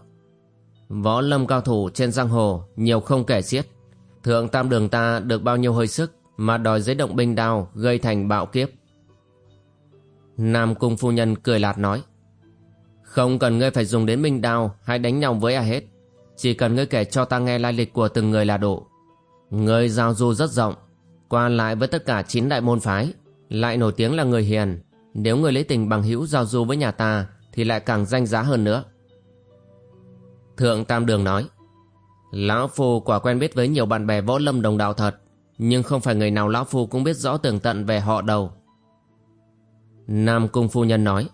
A: Võ lâm cao thủ trên giang hồ nhiều không kể xiết. Thượng Tam Đường ta được bao nhiêu hơi sức mà đòi giấy động binh đao gây thành bạo kiếp. Nam Cung Phu Nhân cười lạt nói, Không cần ngươi phải dùng đến binh đao hay đánh nhau với ai hết. Chỉ cần ngươi kể cho ta nghe lai lịch của từng người là đủ. Người giao du rất rộng, qua lại với tất cả chín đại môn phái, lại nổi tiếng là người hiền. Nếu người lấy tình bằng hữu giao du với nhà ta thì lại càng danh giá hơn nữa. Thượng Tam Đường nói, Lão Phu quả quen biết với nhiều bạn bè võ lâm đồng đạo thật, nhưng không phải người nào Lão Phu cũng biết rõ tường tận về họ đâu. Nam Cung Phu Nhân nói,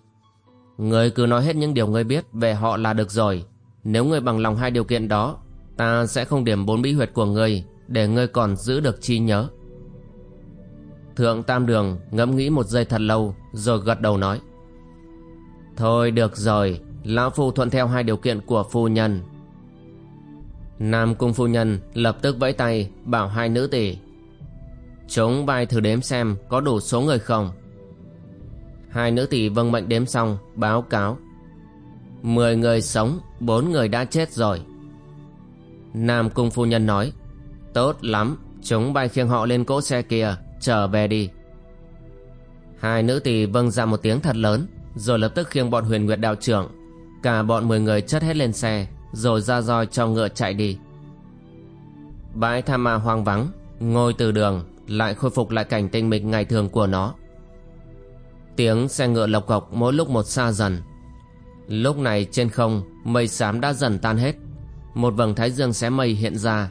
A: Người cứ nói hết những điều ngươi biết về họ là được rồi. Nếu người bằng lòng hai điều kiện đó, ta sẽ không điểm bốn bí huyệt của người để ngươi còn giữ được chi nhớ. Thượng tam đường ngẫm nghĩ một giây thật lâu, rồi gật đầu nói, thôi được rồi, lão phu thuận theo hai điều kiện của phu nhân. Nam cung phu nhân lập tức vẫy tay, bảo hai nữ tỷ, chúng bay thử đếm xem có đủ số người không? Hai nữ tỷ vâng mệnh đếm xong, báo cáo, Mười người sống, Bốn người đã chết rồi. Nam cung phu nhân nói Tốt lắm, Chúng bay khiêng họ lên cỗ xe kia, Trở về đi. Hai nữ tỳ vâng ra một tiếng thật lớn, Rồi lập tức khiêng bọn huyền nguyệt đạo trưởng. Cả bọn mười người chất hết lên xe, Rồi ra roi cho ngựa chạy đi. Bãi tham ma hoang vắng Ngôi từ đường, Lại khôi phục lại cảnh tinh mịch ngày thường của nó. Tiếng xe ngựa lộc cọc mỗi lúc một xa dần. Lúc này trên không, Mây xám đã dần tan hết. Một vầng thái dương xé mây hiện ra